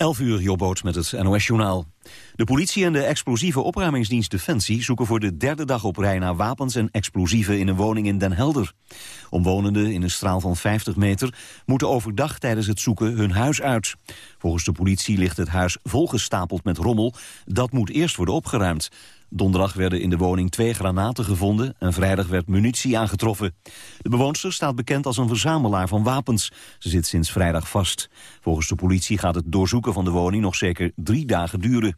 11 uur, Jobboot met het NOS-journaal. De politie en de explosieve opruimingsdienst Defensie... zoeken voor de derde dag op rij naar wapens en explosieven in een woning in Den Helder. Omwonenden in een straal van 50 meter moeten overdag tijdens het zoeken hun huis uit. Volgens de politie ligt het huis volgestapeld met rommel. Dat moet eerst worden opgeruimd. Donderdag werden in de woning twee granaten gevonden en vrijdag werd munitie aangetroffen. De bewoonster staat bekend als een verzamelaar van wapens. Ze zit sinds vrijdag vast. Volgens de politie gaat het doorzoeken van de woning nog zeker drie dagen duren.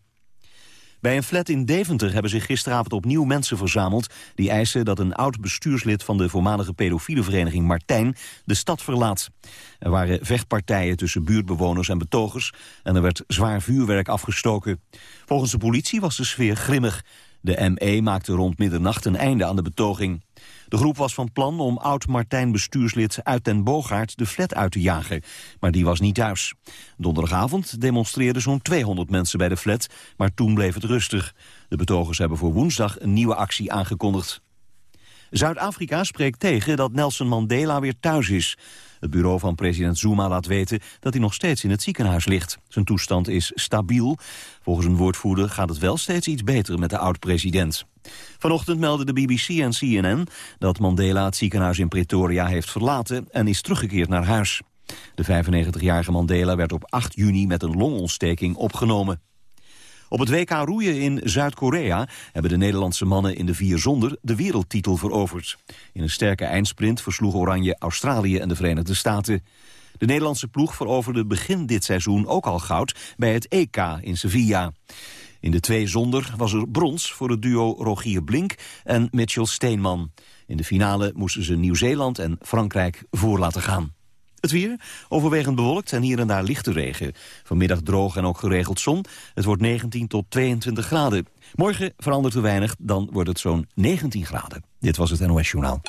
Bij een flat in Deventer hebben zich gisteravond opnieuw mensen verzameld... die eisen dat een oud bestuurslid van de voormalige pedofiele vereniging Martijn de stad verlaat. Er waren vechtpartijen tussen buurtbewoners en betogers... en er werd zwaar vuurwerk afgestoken. Volgens de politie was de sfeer grimmig. De ME maakte rond middernacht een einde aan de betoging. De groep was van plan om oud-Martijn-bestuurslid uit den Boogaard de flat uit te jagen. Maar die was niet thuis. Donderdagavond demonstreerden zo'n 200 mensen bij de flat, maar toen bleef het rustig. De betogers hebben voor woensdag een nieuwe actie aangekondigd. Zuid-Afrika spreekt tegen dat Nelson Mandela weer thuis is. Het bureau van president Zuma laat weten dat hij nog steeds in het ziekenhuis ligt. Zijn toestand is stabiel. Volgens een woordvoerder gaat het wel steeds iets beter met de oud-president. Vanochtend meldden de BBC en CNN dat Mandela het ziekenhuis in Pretoria heeft verlaten en is teruggekeerd naar huis. De 95-jarige Mandela werd op 8 juni met een longontsteking opgenomen. Op het WK roeien in Zuid-Korea hebben de Nederlandse mannen in de vier zonder de wereldtitel veroverd. In een sterke eindsprint versloeg Oranje Australië en de Verenigde Staten. De Nederlandse ploeg veroverde begin dit seizoen ook al goud bij het EK in Sevilla. In de twee zonder was er brons voor het duo Rogier Blink en Mitchell Steenman. In de finale moesten ze Nieuw-Zeeland en Frankrijk voor laten gaan. Het weer, overwegend bewolkt en hier en daar lichte regen. Vanmiddag droog en ook geregeld zon. Het wordt 19 tot 22 graden. Morgen verandert er weinig, dan wordt het zo'n 19 graden. Dit was het NOS Journaal.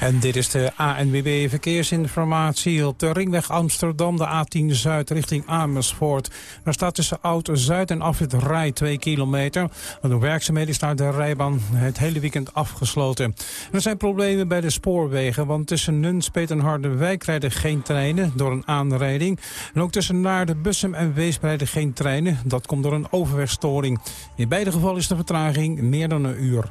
En dit is de ANWB Verkeersinformatie op de ringweg Amsterdam, de A10 Zuid richting Amersfoort. Daar staat tussen Oud-Zuid en afrit Rij 2 kilometer. Door werkzaamheden is de rijbaan het hele weekend afgesloten. Er zijn problemen bij de spoorwegen, want tussen Nunspeet en Harderwijk rijden geen treinen door een aanrijding. En ook tussen Naarden, Bussum en Weesp rijden geen treinen. Dat komt door een overwegstoring. In beide gevallen is de vertraging meer dan een uur.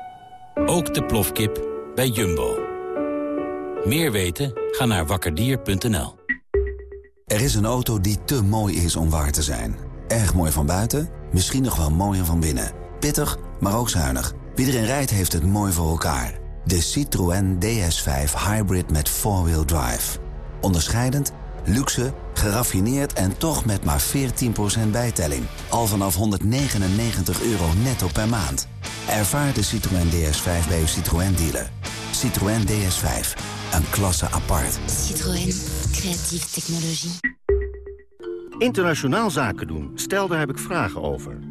Ook de plofkip bij Jumbo. Meer weten? Ga naar wakkerdier.nl. Er is een auto die te mooi is om waar te zijn. Erg mooi van buiten, misschien nog wel mooier van binnen. Pittig, maar ook zuinig. Wie erin rijdt heeft het mooi voor elkaar. De Citroën DS5 Hybrid met 4-wheel drive. Onderscheidend, luxe, geraffineerd en toch met maar 14% bijtelling. Al vanaf 199 euro netto per maand. Ervaar de Citroën DS5 bij uw Citroën dealer. Citroën DS5, een klasse apart. Citroën, creatieve technologie. Internationaal zaken doen. Stel, daar heb ik vragen over.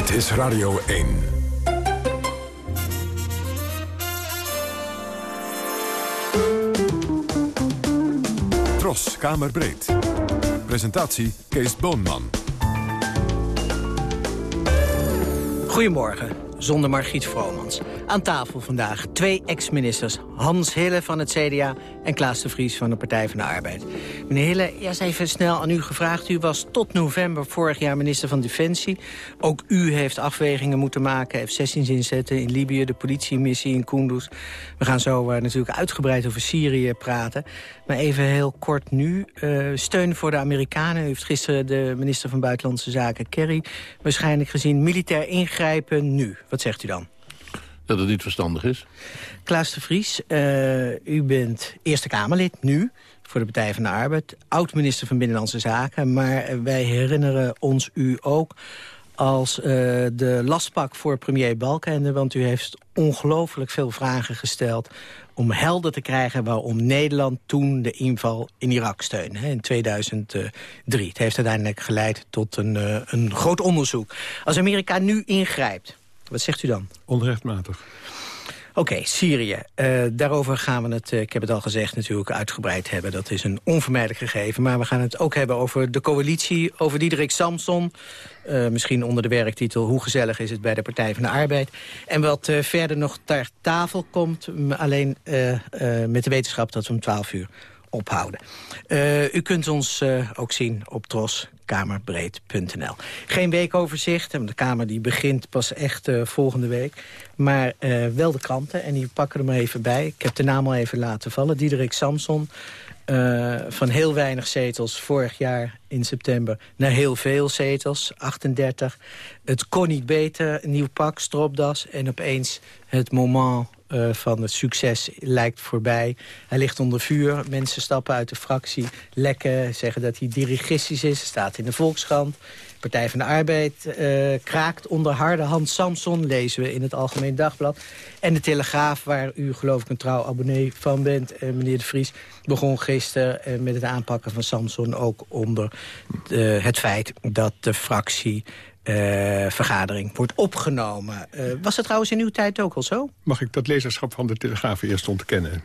Dit is Radio 1. Tros, Kamerbreed. Presentatie Kees Boonman. Goedemorgen. zonder Margriet Vromans. Aan tafel vandaag twee ex-ministers. Hans Hille van het CDA en Klaas de Vries van de Partij van de Arbeid. Meneer Hille, eerst even snel aan u gevraagd. U was tot november vorig jaar minister van Defensie. Ook u heeft afwegingen moeten maken. F-16's inzetten in Libië, de politiemissie in Kunduz. We gaan zo uh, natuurlijk uitgebreid over Syrië praten. Maar even heel kort nu. Uh, steun voor de Amerikanen. U heeft gisteren de minister van Buitenlandse Zaken, Kerry... waarschijnlijk gezien militair ingrijpen nu. Wat zegt u dan? Dat het niet verstandig is. Klaas de Vries, uh, u bent Eerste Kamerlid nu voor de Partij van de Arbeid. Oud-minister van Binnenlandse Zaken. Maar wij herinneren ons u ook als uh, de lastpak voor premier Balkenende. Want u heeft ongelooflijk veel vragen gesteld om helder te krijgen waarom Nederland toen de inval in Irak steunde, in 2003. Het heeft uiteindelijk geleid tot een, uh, een groot onderzoek. Als Amerika nu ingrijpt, wat zegt u dan? Onrechtmatig. Oké, okay, Syrië. Uh, daarover gaan we het, uh, ik heb het al gezegd, natuurlijk uitgebreid hebben. Dat is een onvermijdelijk gegeven. Maar we gaan het ook hebben over de coalitie, over Diederik Samson. Uh, misschien onder de werktitel Hoe gezellig is het bij de Partij van de Arbeid. En wat verder nog ter tafel komt, alleen met de wetenschap dat we om 12 uur ophouden. u kunt ons ook zien op Tros kamerbreed.nl. Geen weekoverzicht, de Kamer die begint pas echt uh, volgende week. Maar uh, wel de kranten, en die pakken er maar even bij. Ik heb de naam al even laten vallen. Diederik Samson, uh, van heel weinig zetels vorig jaar in september... naar heel veel zetels, 38. Het kon niet beter, nieuw pak, stropdas... en opeens het moment uh, van het succes lijkt voorbij. Hij ligt onder vuur. Mensen stappen uit de fractie, lekken, zeggen dat hij dirigistisch is. staat in de Volkskrant. Partij van de Arbeid uh, kraakt onder harde hand Samson, lezen we in het Algemeen Dagblad. En de Telegraaf, waar u geloof ik een trouw abonnee van bent, uh, meneer De Vries, begon gisteren met het aanpakken van Samson ook onder het feit dat de fractie vergadering wordt opgenomen. Uh, was het trouwens in uw tijd ook al zo? Mag ik dat lezerschap van de Telegraaf eerst ontkennen?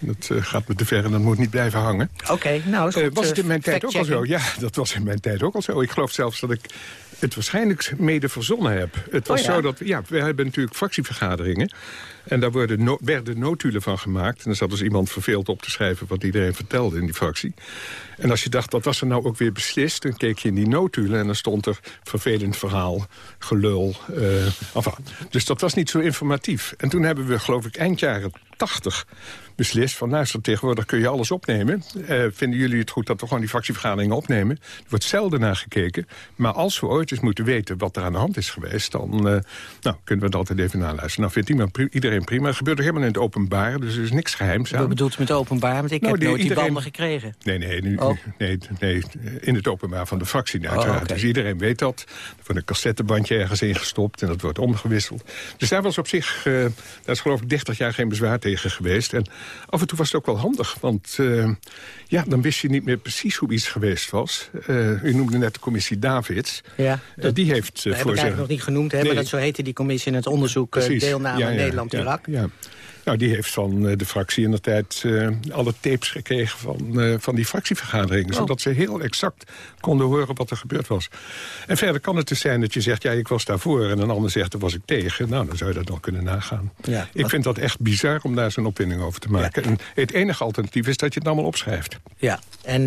Uh, dat gaat me te ver en dat moet niet blijven hangen. Oké, okay, nou goed, Was het in mijn tijd ook al zo? Ja, dat was in mijn tijd ook al zo. Ik geloof zelfs dat ik het waarschijnlijk mede verzonnen heb. Het was oh ja? zo dat, ja, we hebben natuurlijk fractievergaderingen. En daar worden no werden notulen van gemaakt. En dan zat dus iemand verveeld op te schrijven wat iedereen vertelde in die fractie. En als je dacht, wat was er nou ook weer beslist... dan keek je in die notulen en dan stond er vervelend verhaal, gelul. Uh, enfin, dus dat was niet zo informatief. En toen hebben we, geloof ik, eind jaren 80 beslist van luister, tegenwoordig kun je alles opnemen. Uh, vinden jullie het goed dat we gewoon die fractievergaderingen opnemen? Er wordt zelden naar gekeken. Maar als we ooit eens moeten weten wat er aan de hand is geweest... dan uh, nou, kunnen we dat altijd even naluisteren. Nou vindt iemand, iedereen prima. Het gebeurt ook helemaal in het openbaar, dus er is niks geheims aan. Wat bedoelt u met openbaar? Want ik Nou, heb die- nooit die iedereen- banden gekregen. Nee, nee, nu, Oh. nee, nee, in het openbaar van de fractie uiteraard. oké. Dus iedereen weet dat. Er wordt een cassettebandje ergens ingestopt en dat wordt omgewisseld. Dus daar was op zich, eh, daar is geloof ik 30 jaar geen bezwaar tegen geweest. En af en toe was het ook wel handig, want eh, ja, dan wist je niet meer precies hoe iets geweest was. Eh, u noemde net de commissie Davids. Ja, Eh, die heeft Dat eh, heb voor ik eigenlijk nog niet genoemd, hè, Nee. maar dat zo heette die commissie in het onderzoek deelname Ja, aan ja, Nederland-Irak. Ja. Nou, die heeft van eh, de fractie in de tijd eh, alle tapes gekregen van, eh, van die fractievergaderingen. Oh. Zodat ze heel exact konden horen wat er gebeurd was. En verder kan het dus zijn dat je zegt, ja, ik was daarvoor. En een ander zegt, daar was ik tegen. Nou, dan zou je dat nog kunnen nagaan. Ja. Ik vind dat echt bizar om daar zo'n opwinding over te maken. En het enige alternatief is dat je het allemaal opschrijft. Ja, en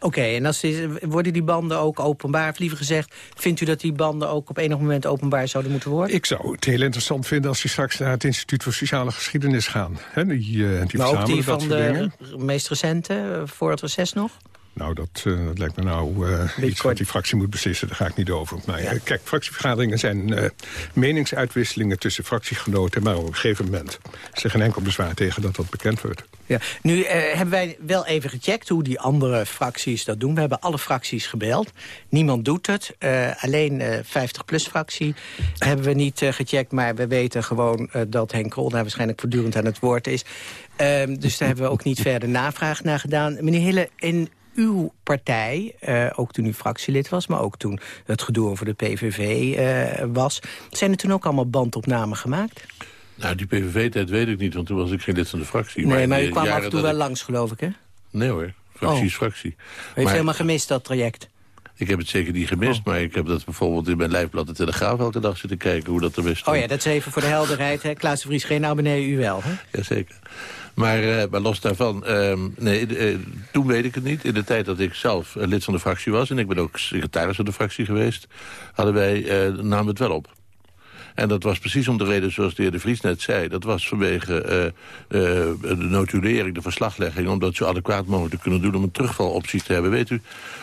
oké, en als die, worden die banden ook openbaar? Of liever gezegd, vindt u dat die banden ook op enig moment openbaar zouden moeten worden? Ik zou het heel interessant vinden als je straks naar het Instituut voor Sociale Geschiedenis gaan. Hè, die, eh, die maar ook die van de dingen. meest recente, voor het reces nog? Nou, dat, eh, dat lijkt me nou eh, iets wat die fractie moet beslissen. Daar ga ik niet over. Maar eh, kijk, fractievergaderingen zijn meningsuitwisselingen tussen fractiegenoten. Maar op een gegeven moment is er geen enkel bezwaar tegen dat dat bekend wordt. Ja. Nu hebben wij wel even gecheckt hoe die andere fracties dat doen. We hebben alle fracties gebeld. Niemand doet het. Alleen de 50PLUS-fractie hebben we niet gecheckt. Maar we weten gewoon dat Henk Krol daar waarschijnlijk voortdurend aan het woord is. Ehm, dus daar hebben we ook niet verder navraag naar gedaan. Meneer Hille, in uw partij, eh, ook toen u fractielid was... maar ook toen het gedoe over de PVV eh, was... zijn er toen ook allemaal bandopnamen gemaakt? Nou, die PVV-tijd weet ik niet, want toen was ik geen lid van de fractie. Nee, maar in u kwam af en toe wel ik- langs, geloof ik, hè? Nee hoor, fractie Oh. is fractie. U heeft Maar- helemaal gemist, dat traject. Ik heb het zeker niet gemist, Oh. maar ik heb dat bijvoorbeeld in mijn lijfblad de Telegraaf elke dag zitten kijken hoe dat er best Oh ja, dat is even voor de helderheid. Hè? Klaas de Vries, geen abonnee, u wel. Hè? Jazeker. Maar, eh, maar los daarvan, ehm, nee, eh, toen weet ik het niet. In de tijd dat ik zelf eh, lid van de fractie was... en ik ben ook secretaris van de fractie geweest... hadden wij, namen het wel op. En dat was precies om de reden zoals de heer De Vries net zei. Dat was vanwege eh, eh, de notulering, de verslaglegging... om dat zo adequaat mogelijk te kunnen doen... om een terugvaloptie te hebben. Weet u,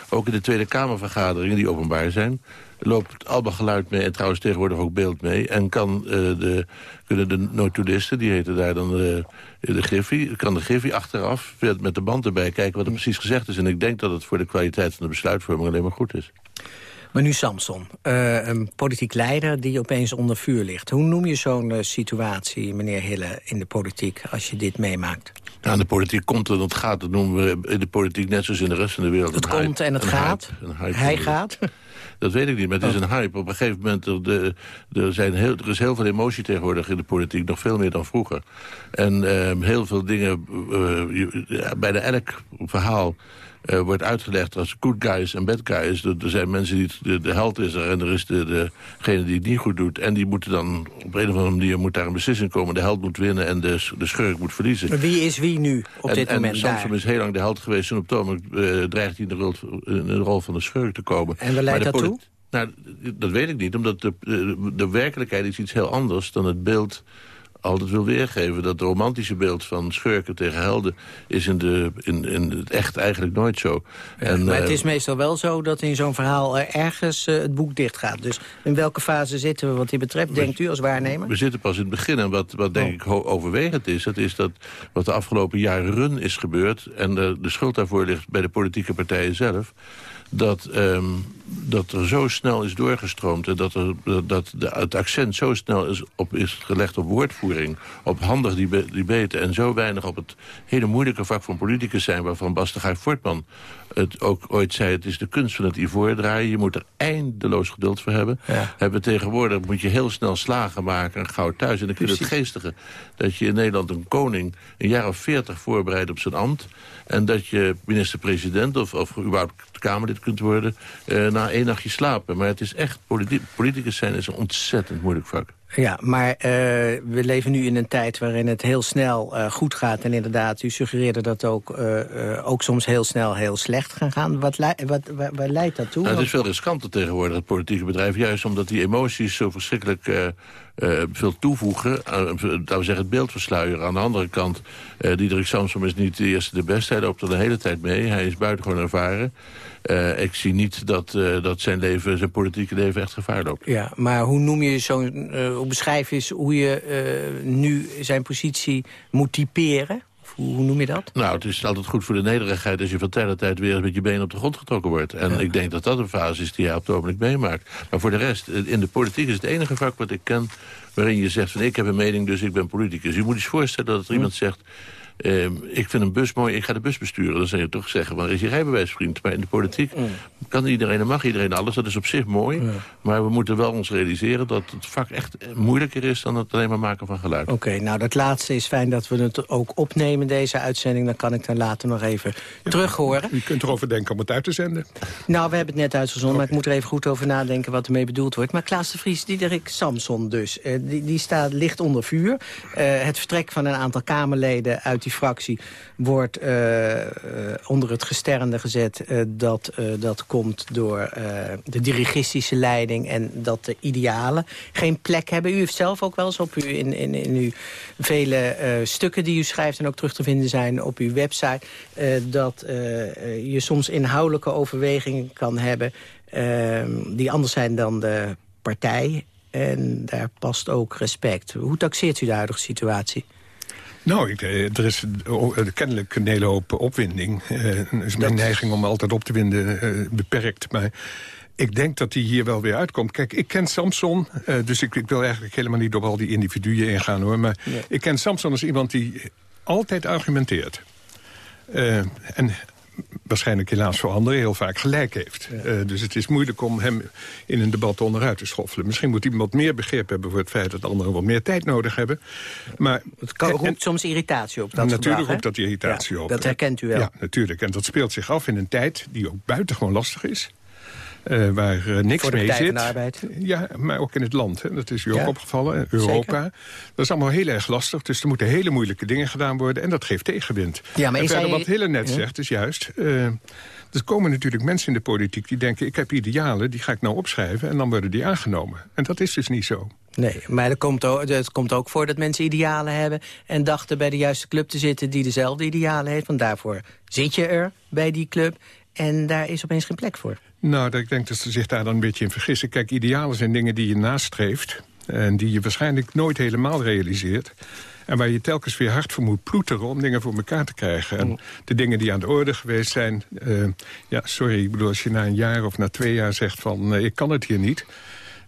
ook in de Tweede Kamervergaderingen die openbaar zijn... loopt allemaal geluid mee en trouwens tegenwoordig ook beeld mee... en kan, eh, de, kunnen de notulisten, die heten daar dan de, de Griffie... kan de Griffie achteraf met met de band erbij kijken wat er precies gezegd is. En ik denk dat het voor de kwaliteit van de besluitvorming alleen maar goed is. Maar nu Samson, eh, een politiek leider die opeens onder vuur ligt. Hoe noem je zo'n eh, situatie, meneer Hille, in de politiek... als je dit meemaakt? Nou, in de politiek komt en het gaat. Dat noemen we in de politiek net zoals in de rest van de wereld. Het een hype. komt en het gaat. hype. Een hype. Hij gaat. Dat weet ik niet, maar het is een hype. Op een gegeven moment, er, de, er, zijn heel, er is heel veel emotie tegenwoordig in de politiek. Nog veel meer dan vroeger. En ehm, heel veel dingen, eh, bijna elk verhaal... eh, wordt uitgelegd als good guys en bad guys. Er, er zijn mensen die... het- De, de held is er en er is de, degene die het niet goed doet. En die moeten dan op een of andere manier moet daar een beslissing komen. De held moet winnen en de, de schurk moet verliezen. Maar wie is wie nu op en, dit en moment Samson daar? is heel lang de held geweest... en op het eh, dreigt hij in de, rol, in de rol van de schurk te komen. En waar leidt dat polit- Nou, dat weet ik niet, omdat de, de, de werkelijkheid is iets heel anders... dan het beeld altijd wil weergeven. Dat romantische beeld van schurken tegen helden... is in, de, in, in het echt eigenlijk nooit zo. en, maar het eh, is meestal wel zo dat in zo'n verhaal er ergens eh, het boek dicht gaat. Dus in welke fase zitten we wat dit betreft, denkt u als waarnemer? We zitten pas in het begin. En wat, wat denk ik ho- overwegend is... dat is dat wat de afgelopen jaren is gebeurd... en de, de schuld daarvoor ligt bij de politieke partijen zelf... dat, ehm, dat er zo snel is doorgestroomd... en dat, er, dat de, het accent zo snel is, op, is gelegd op woordvoering... op handig die debaten en zo weinig op het hele moeilijke vak van politicus zijn... waarvan Bas de Voortman het ook ooit zei... het is de kunst van het ivoor draaien. Je moet er eindeloos geduld voor hebben. Hebben we tegenwoordig moet je heel snel slagen maken en gauw thuis. En ik vind het geestige dat je in Nederland een koning... een jaar of veertig voorbereidt op zijn ambt... en dat je minister-president of, of überhaupt Kamerlid kunt worden... eh, na één nachtje slapen. Maar het is echt, politi politicus zijn is een ontzettend moeilijk vak. Ja, maar eh, we leven nu in een tijd waarin het heel snel eh, goed gaat. En inderdaad, u suggereerde dat ook, ook soms heel snel heel slecht gaan gaan. Wat, wat, leidt dat toe? Nou, het is veel riskanter tegenwoordig, het politieke bedrijf. Juist omdat die emoties zo verschrikkelijk eh, eh, veel toevoegen. Uh, laten we zeggen, het beeld versluieren. Aan de andere kant, eh Diederik Samsom is niet de eerste de beste. Hij loopt er de hele tijd mee. Hij is buitengewoon ervaren. Eh, ik zie niet dat, eh, dat zijn, leven, zijn politieke leven echt gevaar loopt. Ja, maar hoe noem je zo'n, eh, hoe beschrijf je hoe je eh, nu zijn positie moet typeren? Hoe, hoe noem je dat? Nou, het is altijd goed voor de nederigheid als je van tijd tot tijd weer eens met je benen op de grond getrokken wordt. En ik denk dat dat een fase is die hij op het ogenblik meemaakt. Maar voor de rest, in de politiek is het enige vak wat ik ken waarin je zegt van ik heb een mening, dus ik ben politicus. Je moet eens voorstellen dat er iemand zegt... ehm, ik vind een bus mooi, ik ga de bus besturen. Dan zou je toch zeggen, waar is je rijbewijs, vriend? Maar in de politiek kan iedereen en mag iedereen alles. Dat is op zich mooi. Maar we moeten wel ons realiseren dat het vak echt moeilijker is... dan het alleen maar maken van geluid. Oké, nou dat laatste is fijn dat we het ook opnemen, deze uitzending. Dan kan ik dan later nog even terug horen. U kunt erover denken om het uit te zenden. Nou, we hebben het net uitgezonden, maar ik moet er even goed over nadenken wat ermee bedoeld wordt. Maar Klaas de Vries, Diederik Samson dus, eh, die, die staat licht onder vuur. Eh, het vertrek van een aantal Kamerleden uit die fractie wordt eh, eh, onder het gesternde gezet. eh, dat, dat komt door de dirigistische leiding en dat de idealen geen plek hebben. U heeft zelf ook wel eens op u, in, in, in uw vele stukken die u schrijft en ook terug te vinden zijn op uw website, dat je soms inhoudelijke overwegingen kan hebben ehm, die anders zijn dan de partij. En daar past ook respect. Hoe taxeert u de huidige situatie? Nou, ik, eh, er is eh, kennelijk een hele hoop opwinding. Eh, is mijn neiging om altijd op te winden beperkt. Maar ik denk dat hij hier wel weer uitkomt. Kijk, ik ken Samson, dus ik, ik wil eigenlijk helemaal niet op al die individuen ingaan hoor. Maar ik ken Samson als iemand die altijd argumenteert. En waarschijnlijk helaas voor anderen heel vaak gelijk heeft. Eh, dus het is moeilijk om hem in een debat onderuit te schoffelen. Misschien moet wat meer begrip hebben voor het feit dat anderen wat meer tijd nodig hebben. Maar, Het kan, roept soms irritatie op, dat natuurlijk gedrag, roept dat irritatie Ja, op. Dat herkent u wel. Ja, natuurlijk. En dat speelt zich af in een tijd die ook buitengewoon lastig is. Eh, waar eh, niks Voor de mee zit. Arbeid. Ja, maar ook in het land. Hè. Dat is u ook Ja, opgevallen. Europa. Dat is allemaal heel erg lastig. Dus er moeten hele moeilijke dingen gedaan worden. En dat geeft tegenwind. Ja, maar en is verder hij- wat Hille net Ja. zegt, is juist... eh, er komen natuurlijk mensen in de politiek die denken... ik heb idealen, die ga ik nou opschrijven... en dan worden die aangenomen. En dat is dus niet zo. Nee, maar er komt ook, het komt ook voor dat mensen idealen hebben... en dachten bij de juiste club te zitten die dezelfde idealen heeft. Want daarvoor zit je er bij die club en daar is opeens geen plek voor. Nou, ik denk dat ze zich daar dan een beetje in vergissen. Kijk, idealen zijn dingen die je nastreeft... en die je waarschijnlijk nooit helemaal realiseert... en waar je telkens weer hard voor moet ploeteren om dingen voor elkaar te krijgen. En de dingen die aan de orde geweest zijn... eh, ja, sorry, ik bedoel, als je na een jaar of na twee jaar zegt van... eh, ik kan het hier niet,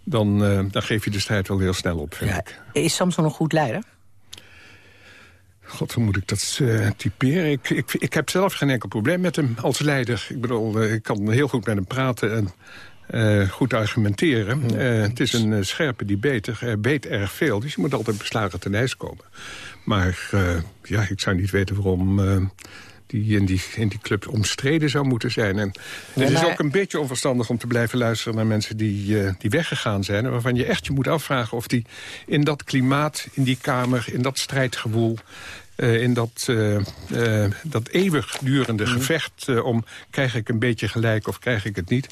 dan, eh, dan geef je de strijd wel heel snel op, vind Ja, ik. is Samson een goed leider? God, hoe moet ik dat eh, typeren? Ik, ik, ik heb zelf geen enkel probleem met hem als leider. Ik bedoel, eh, ik kan heel goed met hem praten en eh, goed argumenteren. Het is een scherpe die beter, uh, weet erg veel. Dus je moet altijd beslagen ten ijs komen. Maar ja, ik zou niet weten waarom... die in, die in die club omstreden zou moeten zijn. En Ja, het is ook een beetje onverstandig om te blijven luisteren... naar mensen die, die weggegaan zijn... en waarvan je echt je moet afvragen of die in dat klimaat, in die kamer... in dat strijdgewoel, eh, in dat, eh, eh, dat eeuwigdurende Mhm. gevecht... om krijg ik een beetje gelijk of krijg ik het niet...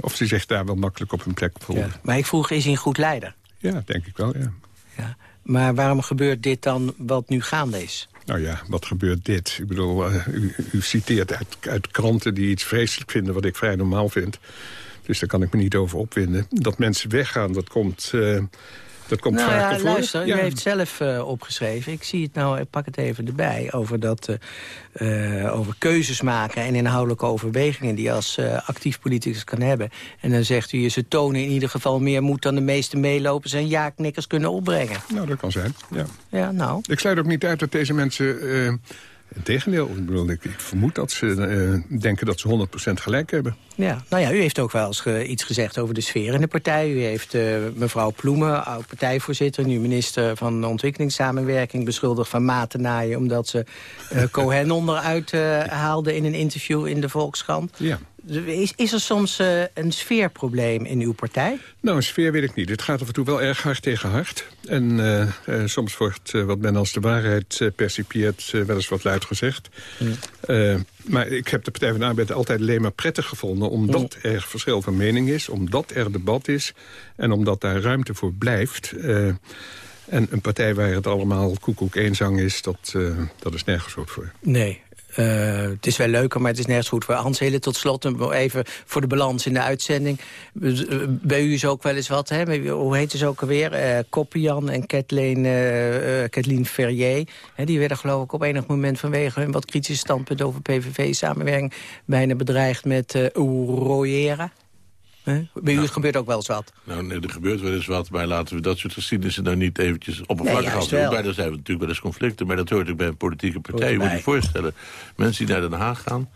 of ze zich daar wel makkelijk op hun plek voelen. Ja. Maar ik vroeg, is hij een goed leider? Ja, denk ik wel, ja. Ja. Maar waarom gebeurt dit dan wat nu gaande is? Nou ja, wat gebeurt dit? Ik bedoel, u, u citeert uit, uit kranten die iets vreselijk vinden... wat ik vrij normaal vind. Dus daar kan ik me niet over opwinden. Dat mensen weggaan, dat komt, dat komt nou vaker ja, luister, Ja. u heeft zelf eh, opgeschreven. Ik zie het nou, ik pak het even erbij. Over, dat, eh, eh, over keuzes maken en inhoudelijke overwegingen... die je als actief politicus kan hebben. En dan zegt u, ze tonen in ieder geval meer moed... dan de meeste meelopers en ja-knikkers kunnen opbrengen. Nou, dat kan zijn, ja. Ja, nou. Ik sluit ook niet uit dat deze mensen... Integendeel, ik, bedoel, ik, ik vermoed dat ze eh, denken dat ze 100% gelijk hebben. Ja, nou ja, u heeft ook wel eens ge- iets gezegd over de sfeer in de partij. U heeft eh, mevrouw Ploemen, oud-partijvoorzitter... nu minister van Ontwikkelingssamenwerking... beschuldigd van matennaaien... omdat ze eh, Cohen onderuit haalde in een interview in de Volkskrant. Ja. Is, is er soms eh, een sfeerprobleem in uw partij? Nou, een sfeer weet ik niet. Het gaat af en toe wel erg hard tegen hard. En eh, eh, soms wordt wat men als de waarheid percipieert wel eens wat luid gezegd. Eh, maar ik heb de Partij van de Arbeid altijd alleen maar prettig gevonden... omdat er verschil van mening is, omdat er debat is... en omdat daar ruimte voor blijft... En een partij waar het allemaal koekoek eenzang is, dat, dat is nergens goed voor. Nee. Eh, het is wel leuker, maar het is nergens goed voor. Hans Hille, tot slot, en even voor de balans in de uitzending. Eh, Bij u is ook wel eens wat, hè? hoe heet ze ook alweer? Eh Koppian en Kathleen, eh, eh, Kathleen Ferrier. Die werden geloof ik op enig moment vanwege hun wat kritische standpunt over PVV-samenwerking... bijna bedreigd met uh. Hè? Bij u gebeurt ook wel eens wat. Nou, nee, er gebeurt wel eens wat, maar laten we dat soort geschiedenissen nou niet eventjes oppervlakkig Nee, afdoen. wel. Maar er zijn natuurlijk wel eens conflicten, maar dat hoort ook bij een politieke partij. Je moet bij. je voorstellen, mensen die naar Den Haag gaan...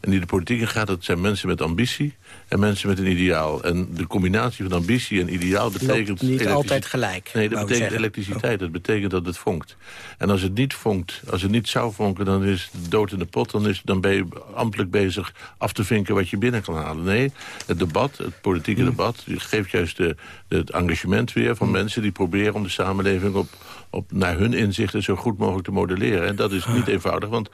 en die de politiek in gaan, dat zijn mensen met ambitie en mensen met een ideaal. En de combinatie van ambitie en ideaal betekent... Niet altijd gelijk, Nee, dat betekent elektriciteit. Dat betekent dat het vonkt. En als het niet vonkt, als het niet zou vonken... dan is het dood in de pot. Dan, is, dan ben je ambtelijk bezig af te vinken wat je binnen kan halen. Nee, het debat, het politieke Mm. debat... geeft juist de, het engagement weer van mensen... die proberen om de samenleving op, op, naar hun inzichten... zo goed mogelijk te modelleren. En dat is Ah. niet eenvoudig, want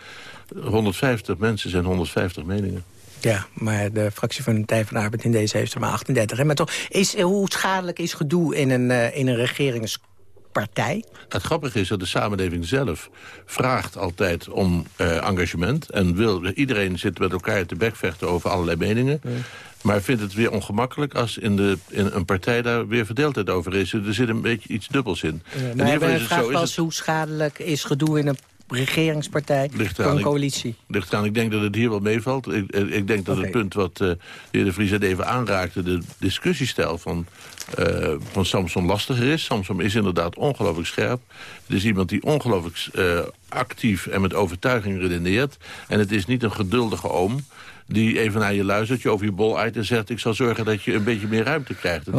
150 mensen zijn 150 meningen. Ja, maar de fractie van de Partij van de Arbeid in deze heeft er maar 38. Hè? Maar toch, is, eh, hoe schadelijk is gedoe in een, eh, in een regeringspartij? Het grappige is dat de samenleving zelf vraagt altijd om eh, engagement. En wil, iedereen zit met elkaar te bekvechten over allerlei meningen. Maar vindt het weer ongemakkelijk als in, de, in een partij daar weer verdeeldheid over is. Er zit een beetje iets dubbels in. ieder maar is het vragen wel eens hoe schadelijk is gedoe in een regeringspartij Ligt eraan. een Ik- coalitie. Ligt eraan. Ik denk dat het hier wel meevalt. Ik, ik denk dat het punt wat eh, de heer De Vries net even aanraakte... de discussiestijl van, eh, van Samson lastiger is. Samson is inderdaad ongelooflijk scherp. Het is iemand die ongelooflijk eh, actief en met overtuiging redeneert. En het is niet een geduldige oom die even naar je luistert, je over je bol uit en zegt... ik zal zorgen dat je een beetje meer ruimte krijgt. Is-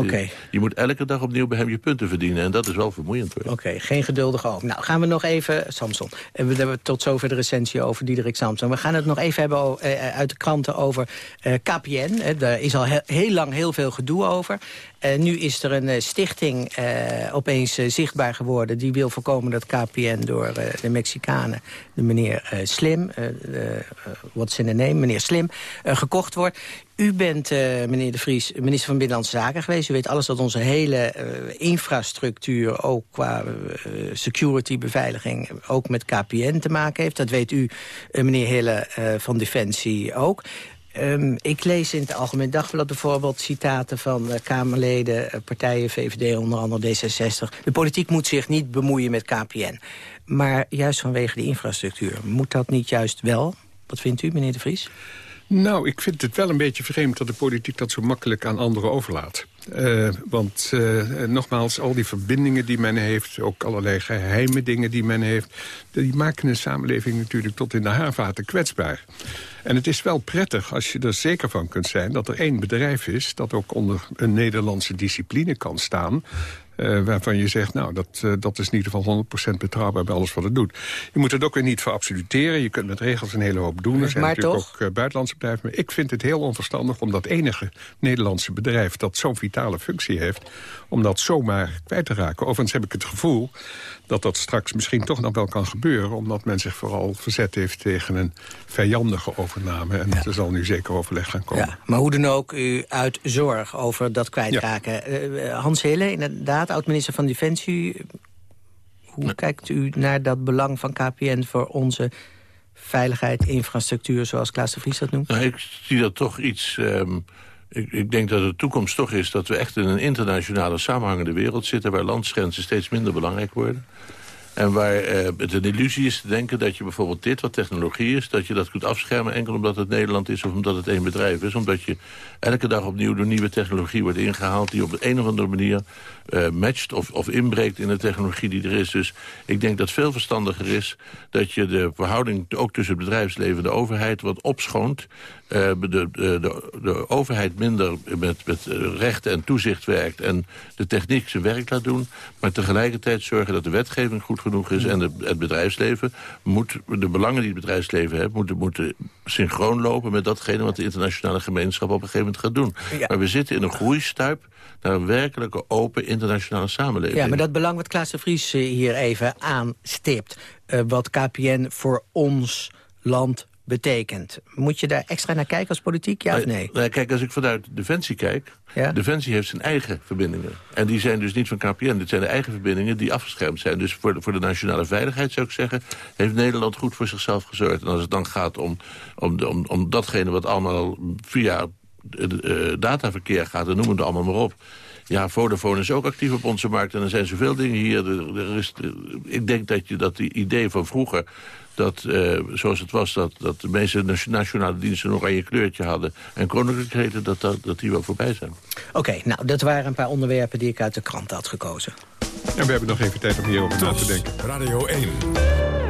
Je moet elke dag opnieuw bij hem je punten verdienen. En dat is wel vermoeiend. Oké, geen geduldige oog. Nou, gaan we nog even... Samson. En we hebben tot zover de recensie over Diederik Samson. We gaan het nog even hebben eh, uit de kranten over eh, KPN. Eh, daar is al he- heel lang heel veel gedoe over. Eh, nu is er een eh, stichting eh, opeens zichtbaar geworden... die wil voorkomen dat KPN door de Mexicanen... de meneer Slim, what's in the name, meneer Slim... gekocht wordt. U bent, meneer De Vries, minister van Binnenlandse Zaken geweest. U weet alles dat onze hele infrastructuur... ook qua eh, security, beveiliging, ook met KPN te maken heeft. Dat weet u, meneer Hille, van Defensie ook. Ehm, ik lees in het Algemeen Dagblad bijvoorbeeld citaten van eh, Kamerleden, eh, partijen, VVD, onder andere D66. De politiek moet zich niet bemoeien met KPN. Maar juist vanwege de infrastructuur, moet dat niet juist wel? Wat vindt u, meneer De Vries? Nou, ik vind het wel een beetje vreemd dat de politiek dat zo makkelijk aan anderen overlaat. Eh, want nogmaals, al die verbindingen die men heeft... ook allerlei geheime dingen die men heeft... die maken een samenleving natuurlijk tot in de haarvaten kwetsbaar. En het is wel prettig als je er zeker van kunt zijn... dat er één bedrijf is dat ook onder een Nederlandse discipline kan staan... eh, waarvan je zegt, nou, dat, eh, dat is in ieder geval 100% betrouwbaar bij alles wat het doet. Je moet het ook weer niet verabsoluteren. Je kunt met regels een hele hoop doen. Er zijn Maar natuurlijk toch? ook eh, buitenlandse bedrijven. Maar ik vind het heel onverstandig om dat enige Nederlandse bedrijf... dat zo'n vitale functie heeft, om dat zomaar kwijt te raken. Overigens heb ik het gevoel dat dat straks misschien toch nog wel kan gebeuren... omdat men zich vooral verzet heeft tegen een vijandige overname. En er zal nu zeker overleg gaan komen. Ja, maar hoe dan ook, u uit zorg over dat kwijtraken. Hans Hille, inderdaad, oud-minister van Defensie. Hoe kijkt u naar dat belang van KPN voor onze veiligheid, infrastructuur... zoals Klaas de Vries dat noemt? Nou, ik zie dat toch iets... ehm, ik, ik denk dat de toekomst toch is dat we echt in een internationale samenhangende wereld zitten... waar landsgrenzen steeds minder belangrijk worden. En waar eh, het een illusie is te denken dat je bijvoorbeeld dit, wat technologie is... dat je dat kunt afschermen enkel omdat het Nederland is of omdat het één bedrijf is. Omdat je elke dag opnieuw door nieuwe technologie wordt ingehaald... die op de een of andere manier eh, matcht of, of inbreekt in de technologie die er is. Dus ik denk dat veel verstandiger is dat je de verhouding... ook tussen het bedrijfsleven en de overheid wat opschoont. Eh, de, de, overheid minder met, met eh, recht en toezicht werkt... en de techniek zijn werk laat doen. Maar tegelijkertijd zorgen dat de wetgeving goed genoeg is... en de, het bedrijfsleven moet... de belangen die het bedrijfsleven heeft... moeten, moeten synchroon lopen met datgene... wat de internationale gemeenschap op een gegeven moment gaat doen. Ja. Maar we zitten in een groeistuip naar een werkelijke open internationale samenleving. Ja, maar dat belang wat Klaas de Vries eh, hier even aanstipt... eh, wat KPN voor ons land betekent. Moet je daar extra naar kijken als politiek, ja of nee? Kijk, als ik vanuit Defensie kijk... Ja? Defensie heeft zijn eigen verbindingen. En die zijn dus niet van KPN. Dit zijn de eigen verbindingen die afgeschermd zijn. Dus voor de, voor de nationale veiligheid zou ik zeggen... heeft Nederland goed voor zichzelf gezorgd. En als het dan gaat om, om, de- om, om datgene wat allemaal via eh, dataverkeer gaat... dan noemen we het allemaal maar op... Ja, Vodafone is ook actief op onze markt en er zijn zoveel dingen hier. Er, er is, ik denk dat je dat die idee van vroeger, dat eh, zoals het was... Dat, dat de meeste nation- nationale diensten een oranje kleurtje hadden... en koninklijk heten, dat, dat, dat die wel voorbij zijn. Oké, nou, dat waren een paar onderwerpen die ik uit de krant had gekozen. En we hebben nog even tijd om hierover na te denken. Radio 1.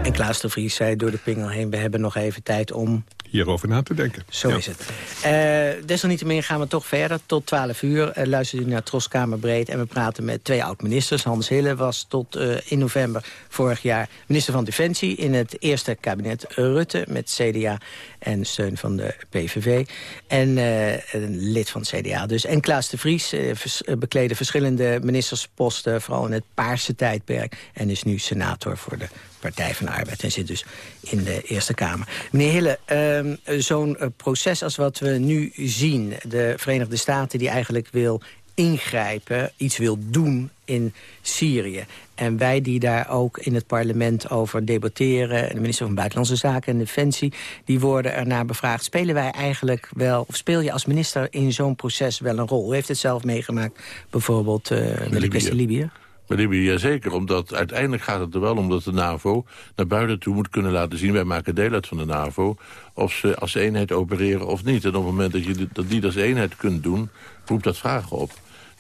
En Klaas de Vries zei door de pingel heen... we hebben nog even tijd om Hierover na te denken. Zo Ja. is het. Eh, desalniettemin gaan we toch verder. Tot 12 uur uh, luistert u naar Troskamer Breed. En we praten met twee oud-ministers. Hans Hille was tot eh, in november vorig jaar minister van Defensie... in het eerste kabinet Rutte met CDA en steun van de PVV. En eh, een lid van het CDA dus. En Klaas de Vries eh, vers- eh, bekleedde verschillende ministersposten... vooral in het paarse tijdperk. En is nu senator voor de Partij van de Arbeid. En zit dus in de Eerste Kamer. Meneer Hille, ehm, zo'n proces als wat we nu zien... de Verenigde Staten die eigenlijk wil ingrijpen, iets wil doen in Syrië. En wij die daar ook in het parlement over debatteren... en de minister van Buitenlandse Zaken en Defensie... die worden ernaar bevraagd. Spelen wij eigenlijk wel, of speel je als minister in zo'n proces wel een rol? U heeft het zelf meegemaakt, bijvoorbeeld eh, met de kwestie Libië. Maar Libië, jazeker, omdat uiteindelijk gaat het er wel om dat de NAVO naar buiten toe moet kunnen laten zien... wij maken deel uit van de NAVO, of ze als eenheid opereren of niet. En op het moment dat je dat die als eenheid kunt doen, roept dat vragen op.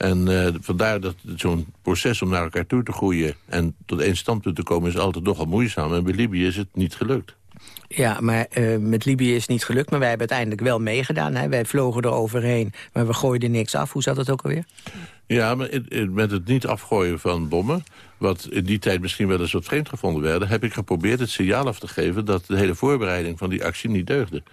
En eh, vandaar dat zo'n proces om naar elkaar toe te groeien... en tot één standpunt te komen is altijd nogal moeizaam. En bij Libië is het niet gelukt. Ja, maar uh, met Libië is het niet gelukt, maar wij hebben uiteindelijk wel meegedaan. Hè? Wij vlogen er overheen, maar we gooiden niks af. Hoe zat het ook alweer? Ja, maar met het niet afgooien van bommen wat in die tijd misschien wel eens wat vreemd gevonden werden... heb ik geprobeerd het signaal af te geven dat de hele voorbereiding van die actie niet deugde.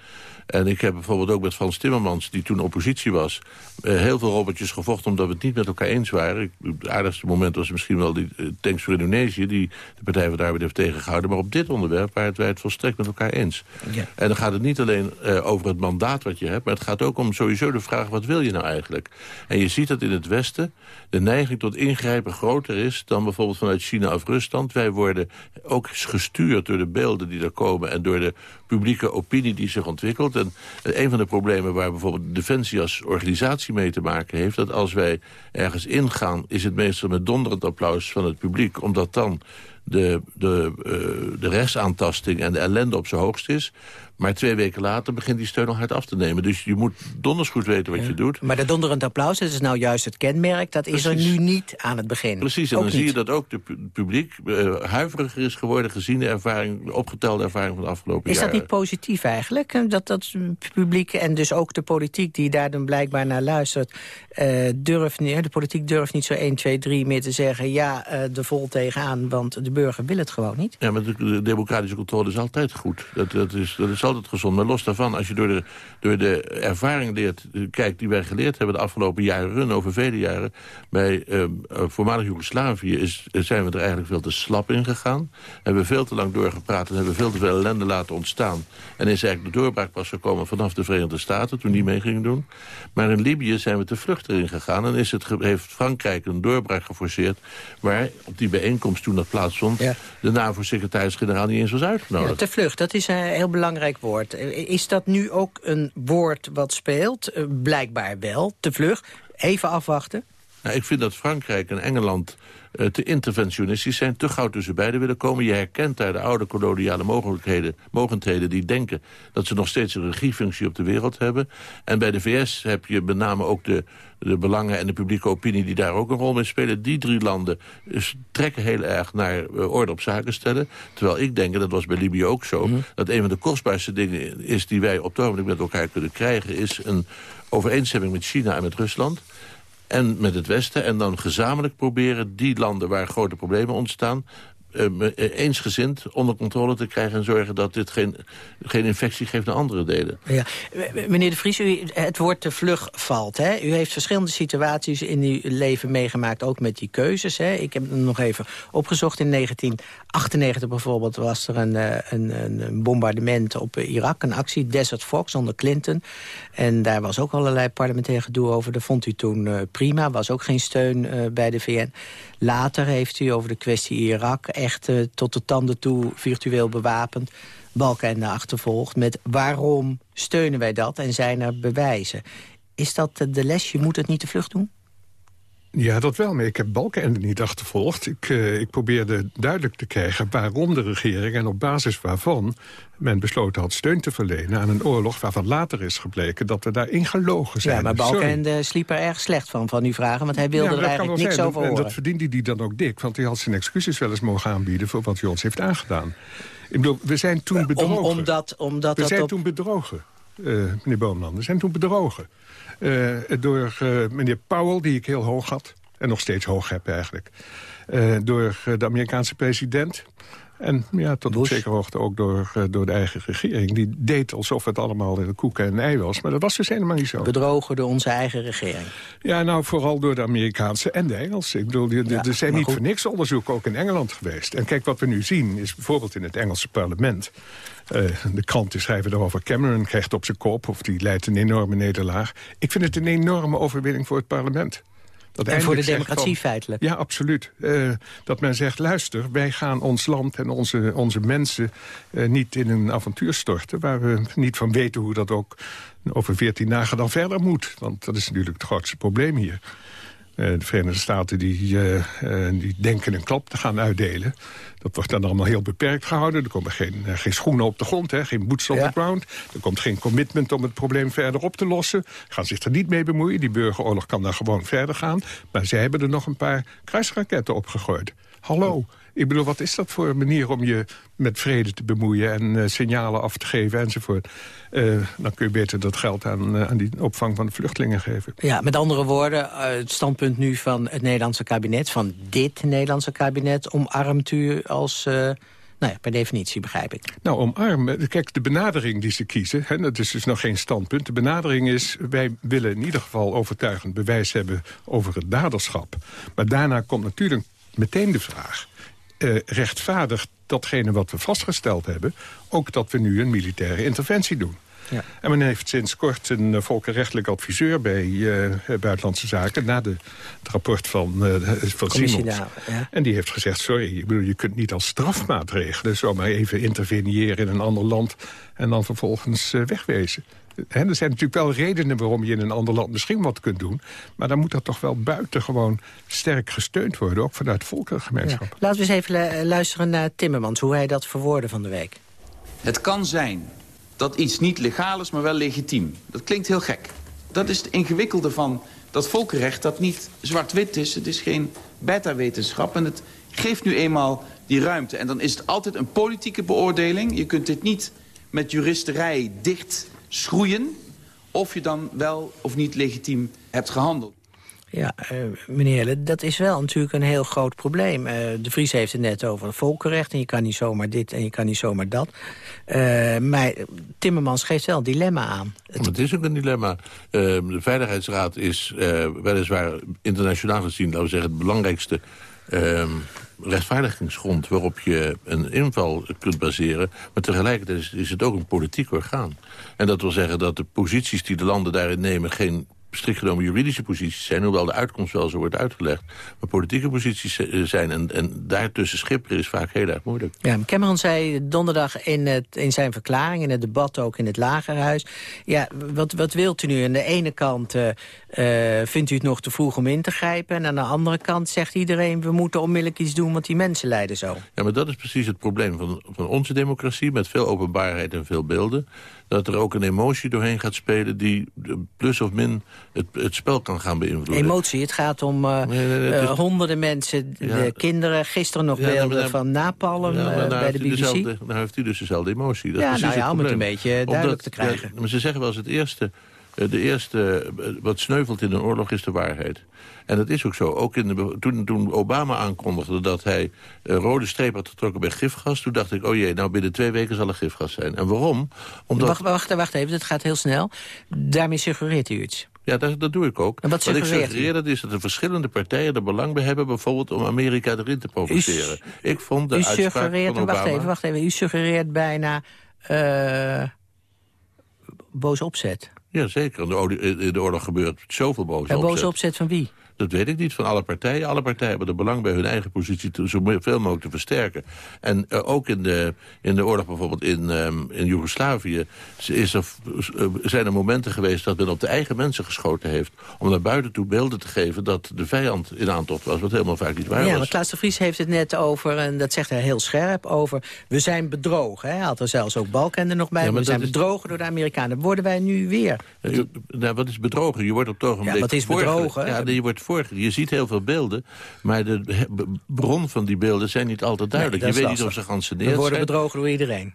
En ik heb bijvoorbeeld ook met Frans Timmermans, die toen oppositie was... Eh, heel veel robotjes gevochten omdat we het niet met elkaar eens waren. het aardigste moment was misschien wel die uh, tanks voor Indonesië... die de Partij van de Arbeid heeft tegengehouden. Maar op dit onderwerp waren wij het volstrekt met elkaar eens. Ja. En dan gaat het niet alleen uh, over het mandaat wat je hebt... maar het gaat ook om sowieso de vraag, wat wil je nou eigenlijk? En je ziet dat in het Westen de neiging tot ingrijpen groter is... dan bijvoorbeeld vanuit China of Rusland. Wij worden ook gestuurd door de beelden die er komen... en door de publieke opinie die zich ontwikkelt. En een van de problemen waar bijvoorbeeld Defensie als organisatie mee te maken heeft... dat als wij ergens ingaan, is het meestal met donderend applaus van het publiek... omdat dan de, de, uh, de rechtsaantasting en de ellende op zijn hoogst is. Maar twee weken later begint die steun al hard af te nemen. Dus je moet donders goed weten wat je doet. Maar de donderend applaus, dat is nou juist het kenmerk... dat is er nu niet aan het begin. Precies, en dan zie je dat ook het publiek uh, huiveriger is geworden... gezien de ervaring, de opgetelde ervaring van de afgelopen jaren. Is dat niet positief eigenlijk? Dat dat publiek en dus ook de politiek die daar dan blijkbaar naar luistert... Uh, durft, de politiek durft niet zo 1, 2, 3 meer te zeggen... ja, uh, de vol tegenaan, want de burger wil het gewoon niet. Ja, maar de, de democratische controle is altijd goed. Dat, dat, is, dat is altijd gezond. Maar los daarvan, als je door de, door de ervaring leert... kijkt die wij geleerd hebben de afgelopen jaren... over vele jaren... bij uh, voormalig Joegoslavië is, zijn we er eigenlijk veel te slap in gegaan. Hebben we veel te lang doorgepraat... en hebben we veel te veel ellende laten ontstaan. En is eigenlijk de doorbraak pas gekomen vanaf de Verenigde Staten... toen die mee gingen doen. Maar in Libië zijn we te vlucht erin gegaan... en is het, heeft Frankrijk een doorbraak geforceerd... waar op die bijeenkomst toen dat plaatsvond... Ja. de NAVO-secretaris-generaal niet eens was uitgenodigd. Ja, te vlucht, dat is een heel belangrijk woord. Is dat nu ook een woord wat speelt? Uh, blijkbaar wel, te vlug. Even afwachten. Nou, ik vind dat Frankrijk en Engeland uh, te interventionistisch zijn, te gauw tussen beiden willen komen. Je herkent daar de oude koloniale mogelijkheden, mogendheden die denken dat ze nog steeds een regiefunctie op de wereld hebben. En bij de VS heb je met name ook de, de belangen en de publieke opinie die daar ook een rol mee spelen. Die drie landen trekken heel erg naar uh, orde op zaken stellen. Terwijl ik denk, en dat was bij Libië ook zo, mm -hmm. dat een van de kostbaarste dingen is die wij op het ogenblik met elkaar kunnen krijgen, is een overeenstemming met China en met Rusland en met het Westen. En dan gezamenlijk proberen die landen waar grote problemen ontstaan... Uh, eensgezind onder controle te krijgen... en zorgen dat dit geen, geen infectie geeft naar andere delen. Ja. Meneer de Vries, u, het woord te vlug valt. Hè? U heeft verschillende situaties in uw leven meegemaakt... ook met die keuzes. Hè? Ik heb het nog even opgezocht. In 1998 bijvoorbeeld was er een, een, een bombardement op Irak. Een actie, Desert Fox, onder Clinton. En daar was ook allerlei parlementair gedoe over. Dat vond u toen uh, prima. Was ook geen steun bij de VN. Later heeft u over de kwestie Irak echt tot de tanden toe virtueel bewapend Balkenende achtervolgd met waarom steunen wij dat en zijn er bewijzen. Is dat de les, je moet het niet te vlucht doen? Ja, dat wel, maar ik heb Balkenende niet achtervolgd. Ik, uh, ik probeerde duidelijk te krijgen waarom de regering... en op basis waarvan men besloten had steun te verlenen... aan een oorlog waarvan later is gebleken dat we daarin gelogen zijn. Ja, maar Balkenende sliep er erg slecht van, van uw vragen... want hij wilde ja, er eigenlijk niks over horen. En dat verdiende hij dan ook dik, want hij had zijn excuses wel eens mogen aanbieden... voor wat hij ons heeft aangedaan. Ik bedoel, we zijn toen bedrogen. Om, omdat, omdat we dat zijn op... toen bedrogen, meneer Boomland. We zijn toen bedrogen. Uh, door uh, meneer Powell, die ik heel hoog had... en nog steeds hoog heb eigenlijk... door de Amerikaanse president... En ja, tot op zekere hoogte ook door, uh, door de eigen regering. Die deed alsof het allemaal een koek en ei was. Maar dat was dus helemaal niet zo. Bedrogen door onze eigen regering. Ja, nou vooral door de Amerikaanse en de Engelse. Ik bedoel, ja, er zijn niet goed. voor niks onderzoeken ook in Engeland geweest. En kijk, wat we nu zien is bijvoorbeeld in het Engelse parlement... Uh, de kranten schrijven erover. Cameron krijgt op zijn kop of die leidt een enorme nederlaag. Ik vind het een enorme overwinning voor het parlement. Dat en voor de democratie van, feitelijk. Ja, absoluut. Uh, dat men zegt, luister, wij gaan ons land en onze, onze mensen... Uh, niet in een avontuur storten... waar we niet van weten hoe dat ook over veertien dagen dan verder moet. Want dat is natuurlijk het grootste probleem hier. Uh, de Verenigde Staten die, die denken een klap te gaan uitdelen. Dat wordt dan allemaal heel beperkt gehouden. Er komen geen, geen schoenen op de grond, hè, geen boots on ja. the ground. Er komt geen commitment om het probleem verder op te lossen. Gaan zich er niet mee bemoeien. Die burgeroorlog kan dan gewoon verder gaan. Maar zij hebben er nog een paar kruisraketten op gegooid. Hallo, Ik bedoel, wat is dat voor een manier om je met vrede te bemoeien... en uh, signalen af te geven enzovoort? Uh, dan kun je beter dat geld aan, uh, aan die opvang van de vluchtelingen geven. Ja, met andere woorden, het standpunt nu van het Nederlandse kabinet... van dit Nederlandse kabinet, omarmt u als... Nou ja, per definitie begrijp ik. Nou, omarmen. Kijk, de benadering die ze kiezen, hè, dat is dus nog geen standpunt. De benadering is, wij willen in ieder geval overtuigend bewijs hebben over het daderschap. Maar daarna komt natuurlijk meteen de vraag... Uh, rechtvaardigt datgene wat we vastgesteld hebben... ook dat we nu een militaire interventie doen. Ja. En men heeft sinds kort een uh, volkenrechtelijk adviseur bij uh, Buitenlandse Zaken... na de, het rapport van, uh, van Simons. Ja. En die heeft gezegd, sorry, ik bedoel, je kunt niet als strafmaatregelen... zomaar even interveneren in een ander land en dan vervolgens wegwezen. He, er zijn natuurlijk wel redenen waarom je in een ander land misschien wat kunt doen. Maar dan moet dat toch wel buitengewoon sterk gesteund worden. Ook vanuit volkengemeenschap. Ja. Laten we eens even luisteren naar Timmermans. Hoe hij dat verwoordde van de week. Het kan zijn dat iets niet legaal is, maar wel legitiem. Dat klinkt heel gek. Dat is het ingewikkelde van dat volkenrecht dat niet zwart-wit is. Het is geen beta-wetenschap en het geeft nu eenmaal die ruimte. En dan is het altijd een politieke beoordeling. Je kunt dit niet met juristerij dicht schroeien... of je dan wel of niet legitiem hebt gehandeld. Ja, uh, meneer, dat is wel natuurlijk een heel groot probleem. Uh, de Vries heeft het net over het volkenrecht... en je kan niet zomaar dit en je kan niet zomaar dat. Uh, maar Timmermans geeft wel een dilemma aan. Het, het is ook een dilemma. de Veiligheidsraad is weliswaar internationaal gezien... laten we zeggen, het belangrijkste ehm, rechtvaardigingsgrond... waarop je een inval kunt baseren. Maar tegelijkertijd is, het ook een politiek orgaan. En dat wil zeggen dat de posities die de landen daarin nemen... geen strikt genomen juridische posities zijn... hoewel de uitkomst wel zo wordt uitgelegd. Maar politieke posities eh, zijn en, en daartussen schipperen is vaak heel erg moeilijk. Ja, Cameron zei donderdag in, het, in zijn verklaring... in het debat ook in het Lagerhuis... ja, wat, wat wilt u nu? Aan de ene kant uh, uh, vindt u het nog te vroeg om in te grijpen... en aan de andere kant zegt iedereen... we moeten onmiddellijk iets doen, want die mensen lijden zo. Ja, maar dat is precies het probleem van, van onze democratie... met veel openbaarheid en veel beelden dat er ook een emotie doorheen gaat spelen... die plus of min het, het spel kan gaan beïnvloeden. Emotie, het gaat om uh, nee, nee, nee, uh, honderden mensen, ja, de kinderen. Gisteren nog ja, beelden nou, van Napalm ja, uh, bij de BBC. Dezelfde, nou heeft hij dus dezelfde emotie. Dat ja, is nou ja, om het een beetje duidelijk Omdat, te krijgen. maar ze zeggen wel eens het eerste... De eerste, wat sneuvelt in een oorlog is de waarheid. En dat is ook zo. Ook in de, toen, toen Obama aankondigde dat hij een rode streep had getrokken bij gifgas... toen dacht ik, oh jee, nou binnen twee weken zal er gifgas zijn. En waarom? Omdat... Wacht, wacht, wacht even, dat gaat heel snel. Daarmee suggereert u iets. Ja, dat, dat doe ik ook. En wat, wat ik suggereer dat is dat de verschillende partijen er belang bij hebben... bijvoorbeeld om Amerika erin te provoceren. U, ik vond de u uitspraak suggereert, van Obama... Wacht even, wacht even. U suggereert bijna uh, boos opzet. Ja, zeker. In de, oorlog gebeurt zoveel boos opzet. En boos opzet van wie? Dat weet ik niet van alle partijen. Alle partijen hebben er belang bij hun eigen positie te, zoveel mogelijk te versterken. En uh, ook in de, in de oorlog bijvoorbeeld in, um, in Joegoslavië... Is er, uh, zijn er momenten geweest dat men op de eigen mensen geschoten heeft... om naar buiten toe beelden te geven dat de vijand in aantocht was... wat helemaal vaak niet waar ja, was. maar Klaas de Vries heeft het net over, en dat zegt hij heel scherp... over we zijn bedrogen. Hij had er zelfs ook Balken er nog bij. Ja, we zijn is... bedrogen door de Amerikanen. Worden wij nu weer? Ja, nou, wat is bedrogen? Je wordt op toch een ja, wat is bedrogen? Ja, je wordt je ziet heel veel beelden, maar de bron van die beelden zijn niet altijd duidelijk. Nee, je weet lastig. niet of ze geanceneerd zijn. We worden bedrogen door iedereen.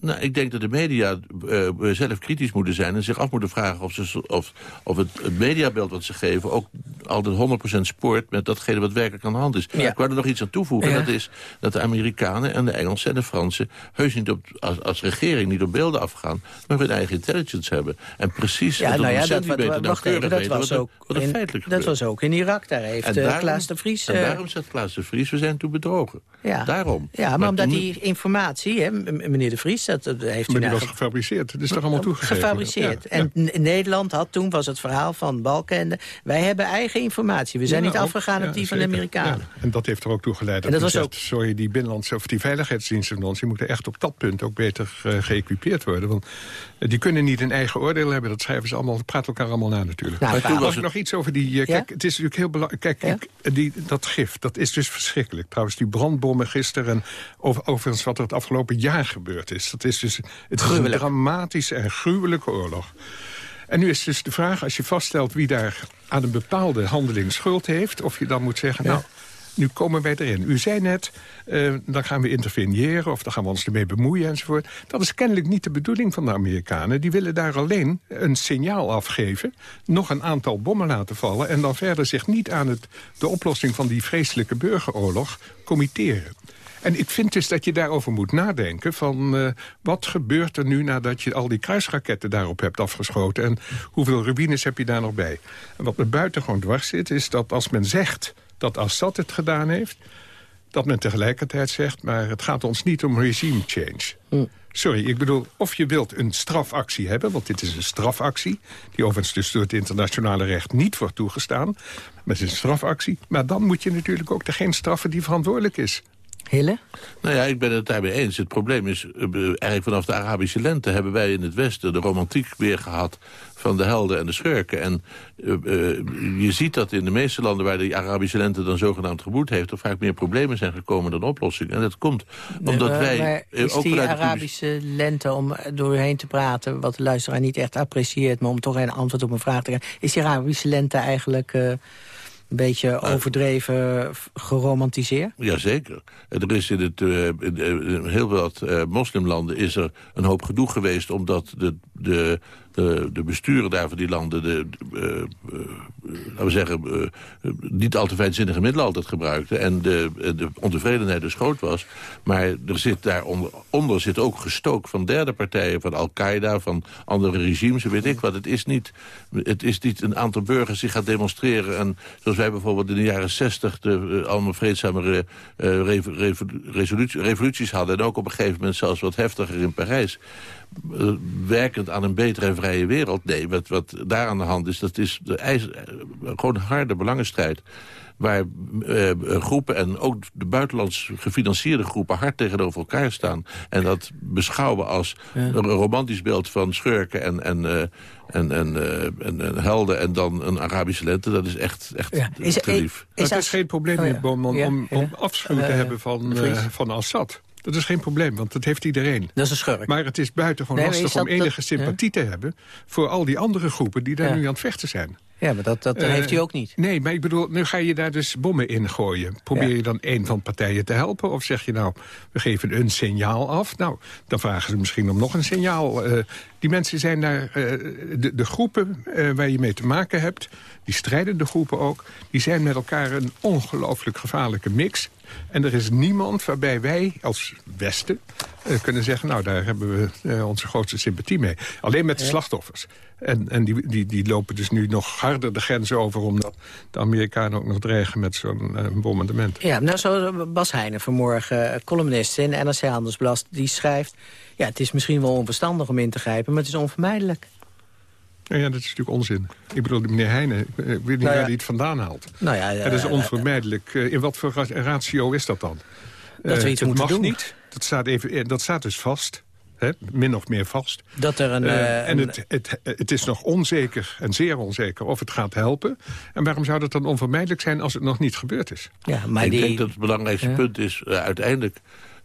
Nou, ik denk dat de media uh, zelf kritisch moeten zijn... en zich af moeten vragen of, ze, of, of het, het mediabeeld wat ze geven... ook altijd 100% spoort met datgene wat werkelijk aan de hand is. Ja. Ik wou er nog iets aan toevoegen. Ja. Dat is dat de Amerikanen en de Engelsen en de Fransen... heus niet op, als, als regering niet op beelden afgaan... maar hun eigen intelligence hebben. En precies ja, nou ja, dat, beter wacht even, dat was wat, ook wat er in, Dat was ook in Irak. Daar heeft uh, Klaas de Vries... En daarom zegt Klaas de Vries, we zijn toen bedrogen. Ja. Daarom. Ja, maar, maar omdat die informatie, hè, meneer de Vries... Dat, dat heeft maar die was gefabriceerd. Het is toch allemaal toegegeven? Gefabriceerd. Ja, en ja. Nederland had toen, was het verhaal van Balkende... wij hebben eigen informatie. We zijn ja, niet afgegaan ook, op die van de Amerikanen. En dat heeft er ook toe geleid. Dat, dat was zegt, ook... sorry, die binnenlandse of die veiligheidsdiensten van ons... die moeten echt op dat punt ook beter uh, geëquipeerd worden. Want uh, die kunnen niet een eigen oordeel hebben. Dat schrijven ze allemaal, praten elkaar allemaal na natuurlijk. Nou, maar toen was het... nog iets over die... Uh, kijk, het is natuurlijk heel belangrijk... Kijk, die, dat gif, dat is dus verschrikkelijk. Trouwens, die brandbommen gisteren... en over, overigens wat er het afgelopen jaar gebeurd is. Dat is dus het is een dramatische en gruwelijke oorlog. En nu is dus de vraag, als je vaststelt wie daar aan een bepaalde handeling schuld heeft... of je dan moet zeggen, ja. nou, nu komen wij erin. U zei net, uh, dan gaan we interveneren of dan gaan we ons ermee bemoeien enzovoort. Dat is kennelijk niet de bedoeling van de Amerikanen. Die willen daar alleen een signaal afgeven, nog een aantal bommen laten vallen... en dan verder zich niet aan het, de oplossing van die vreselijke burgeroorlog committeren. En ik vind dus dat je daarover moet nadenken van uh, wat gebeurt er nu nadat je al die kruisraketten daarop hebt afgeschoten en hoeveel ruïnes heb je daar nog bij. En wat me buitengewoon dwars zit is dat als men zegt dat Assad het gedaan heeft, dat men tegelijkertijd zegt maar het gaat ons niet om regime change. Hm. Sorry, ik bedoel, of je wilt een strafactie hebben... want dit is een strafactie... die overigens dus door het internationale recht niet wordt toegestaan... maar het is een strafactie. Maar dan moet je natuurlijk ook degene straffen die verantwoordelijk is. Hille? Nou ja, ik ben het daarmee eens. Het probleem is, eh, eigenlijk vanaf de Arabische lente... hebben wij in het Westen de romantiek weer gehad van de helden en de schurken. En uh, uh, je ziet dat in de meeste landen waar de Arabische lente dan zogenaamd geboet heeft... er vaak meer problemen zijn gekomen dan oplossingen. En dat komt omdat wij... Maar is ook die Arabische lente, om door u heen te praten... wat de luisteraar niet echt apprecieert... maar om toch een antwoord op een vraag te krijgen... is die Arabische lente eigenlijk een beetje overdreven geromantiseerd? Jazeker. Er is in, het, uh, in heel wat uh, moslimlanden is er een hoop gedoe geweest... omdat de, de de, de besturen daar van die landen... De, uh, laten we zeggen, uh, niet al te fijnzinnige middelen altijd gebruikten... en de, de ontevredenheid dus groot was. Maar er zit daaronder onder zit ook gestook van derde partijen... van Al-Qaeda, van andere regimes, weet ik wat. Het is, niet, het is niet een aantal burgers die gaat demonstreren... en zoals wij bijvoorbeeld in de jaren zestig... de allemaal vreedzame revoluties hadden... en ook op een gegeven moment zelfs wat heftiger in Parijs werkend aan een betere en vrije wereld. Nee, wat, wat daar aan de hand is, dat is de gewoon harde belangenstrijd waar uh, groepen en ook de buitenlands gefinancierde groepen hard tegenover elkaar staan. En dat beschouwen als een romantisch beeld van schurken en, en, uh, en, en, en, en, helden en dan een Arabische lente. Dat is echt, echt ja. is, te lief. Is, het is geen probleem, oh, ja. om, om, om, om afschuw te hebben van, van Assad. Dat is geen probleem, want dat heeft iedereen. Dat is een schurk. Maar het is buitengewoon nee, lastig om enige sympathie te hebben... voor al die andere groepen die daar nu aan het vechten zijn. Ja, maar dat, dat heeft u ook niet. Nee, maar ik bedoel, nu ga je daar dus bommen in gooien. Probeer je dan een van de partijen te helpen? Of zeg je nou, we geven een signaal af? Nou, dan vragen ze misschien om nog een signaal. Uh, die mensen zijn daar, uh, de, de, groepen uh, waar je mee te maken hebt... die strijdende groepen ook, die zijn met elkaar een ongelooflijk gevaarlijke mix. En er is niemand waarbij wij als Westen kunnen zeggen... nou, daar hebben we onze grootste sympathie mee. Alleen met de slachtoffers. En, en die, die, die lopen dus nu nog harder de grens over... omdat de Amerikanen ook nog dreigen met zo'n uh, bombardement. Ja, nou zo Bas Heijnen vanmorgen, eh, columnist in NRC Handelsblad... die schrijft, ja, het is misschien wel onverstandig om in te grijpen... maar het is onvermijdelijk. Nou ja, dat is natuurlijk onzin. Ik bedoel, meneer Heijnen, ik weet niet nou waar hij het vandaan haalt. Nou ja, ja, dat is onvermijdelijk. in wat voor ratio is dat dan? Dat we iets moeten mag doen. niet. Dat staat, even, dat staat dus vast min of meer vast. Dat er een, uh, en het, het, het is nog onzeker en zeer onzeker of het gaat helpen. En waarom zou dat dan onvermijdelijk zijn als het nog niet gebeurd is? Ja, maar Ik die... denk dat het belangrijkste punt is uh, uiteindelijk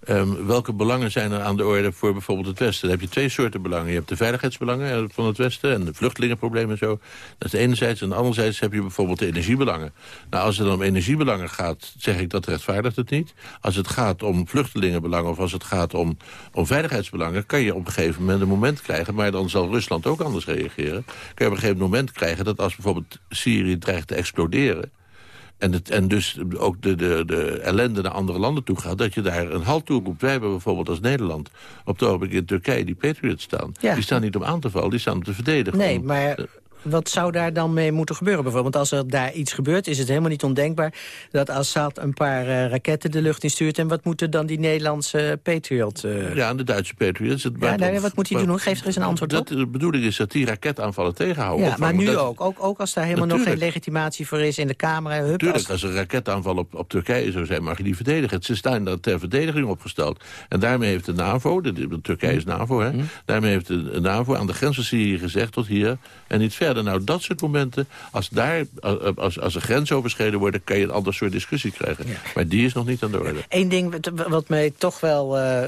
Um, welke belangen zijn er aan de orde voor bijvoorbeeld het Westen? Dan heb je twee soorten belangen. Je hebt de veiligheidsbelangen van het Westen en de vluchtelingenproblemen en zo. Dat is enerzijds. En anderzijds heb je bijvoorbeeld de energiebelangen. Nou, als het dan om energiebelangen gaat, zeg ik dat rechtvaardigt het niet. Als het gaat om vluchtelingenbelangen of als het gaat om, om veiligheidsbelangen... kan je op een gegeven moment een moment krijgen... maar dan zal Rusland ook anders reageren. Kan je op een gegeven moment krijgen dat als bijvoorbeeld Syrië dreigt te exploderen en, het, en dus ook de, de, de ellende naar andere landen toe gaat... dat je daar een halt toe roept. Wij hebben bijvoorbeeld als Nederland op het ogenblik in Turkije die Patriots staan. Die staan niet om aan te vallen, die staan om te verdedigen. Nee, maar wat zou daar dan mee moeten gebeuren bijvoorbeeld? Want als er daar iets gebeurt, is het helemaal niet ondenkbaar... dat Assad een paar uh, raketten de lucht instuurt... en wat moeten dan die Nederlandse Patriot... Uh... Ja, de Duitse Patriots. Het ja, nee, wat moet hij doen? Geef er eens een antwoord dat, op. De bedoeling is dat die raketaanvallen tegenhouden. Ja, maar nu ook. ook. Ook als daar helemaal nog geen legitimatie voor is in de Kamer. Natuurlijk, als... als... een raketaanval op, op Turkije zou zijn, mag je die verdedigen. Ze staan daar ter verdediging opgesteld. En daarmee heeft de NAVO, de, Turkije is NAVO, hè, hm. daarmee heeft de NAVO aan de grens van Syrië gezegd tot hier en niet verder. Hadden nou dat soort momenten... als, daar, als, als er grenzen overschreden worden... kan je een ander soort discussie krijgen. Maar die is nog niet aan de orde. Eén ding wat mij toch wel uh,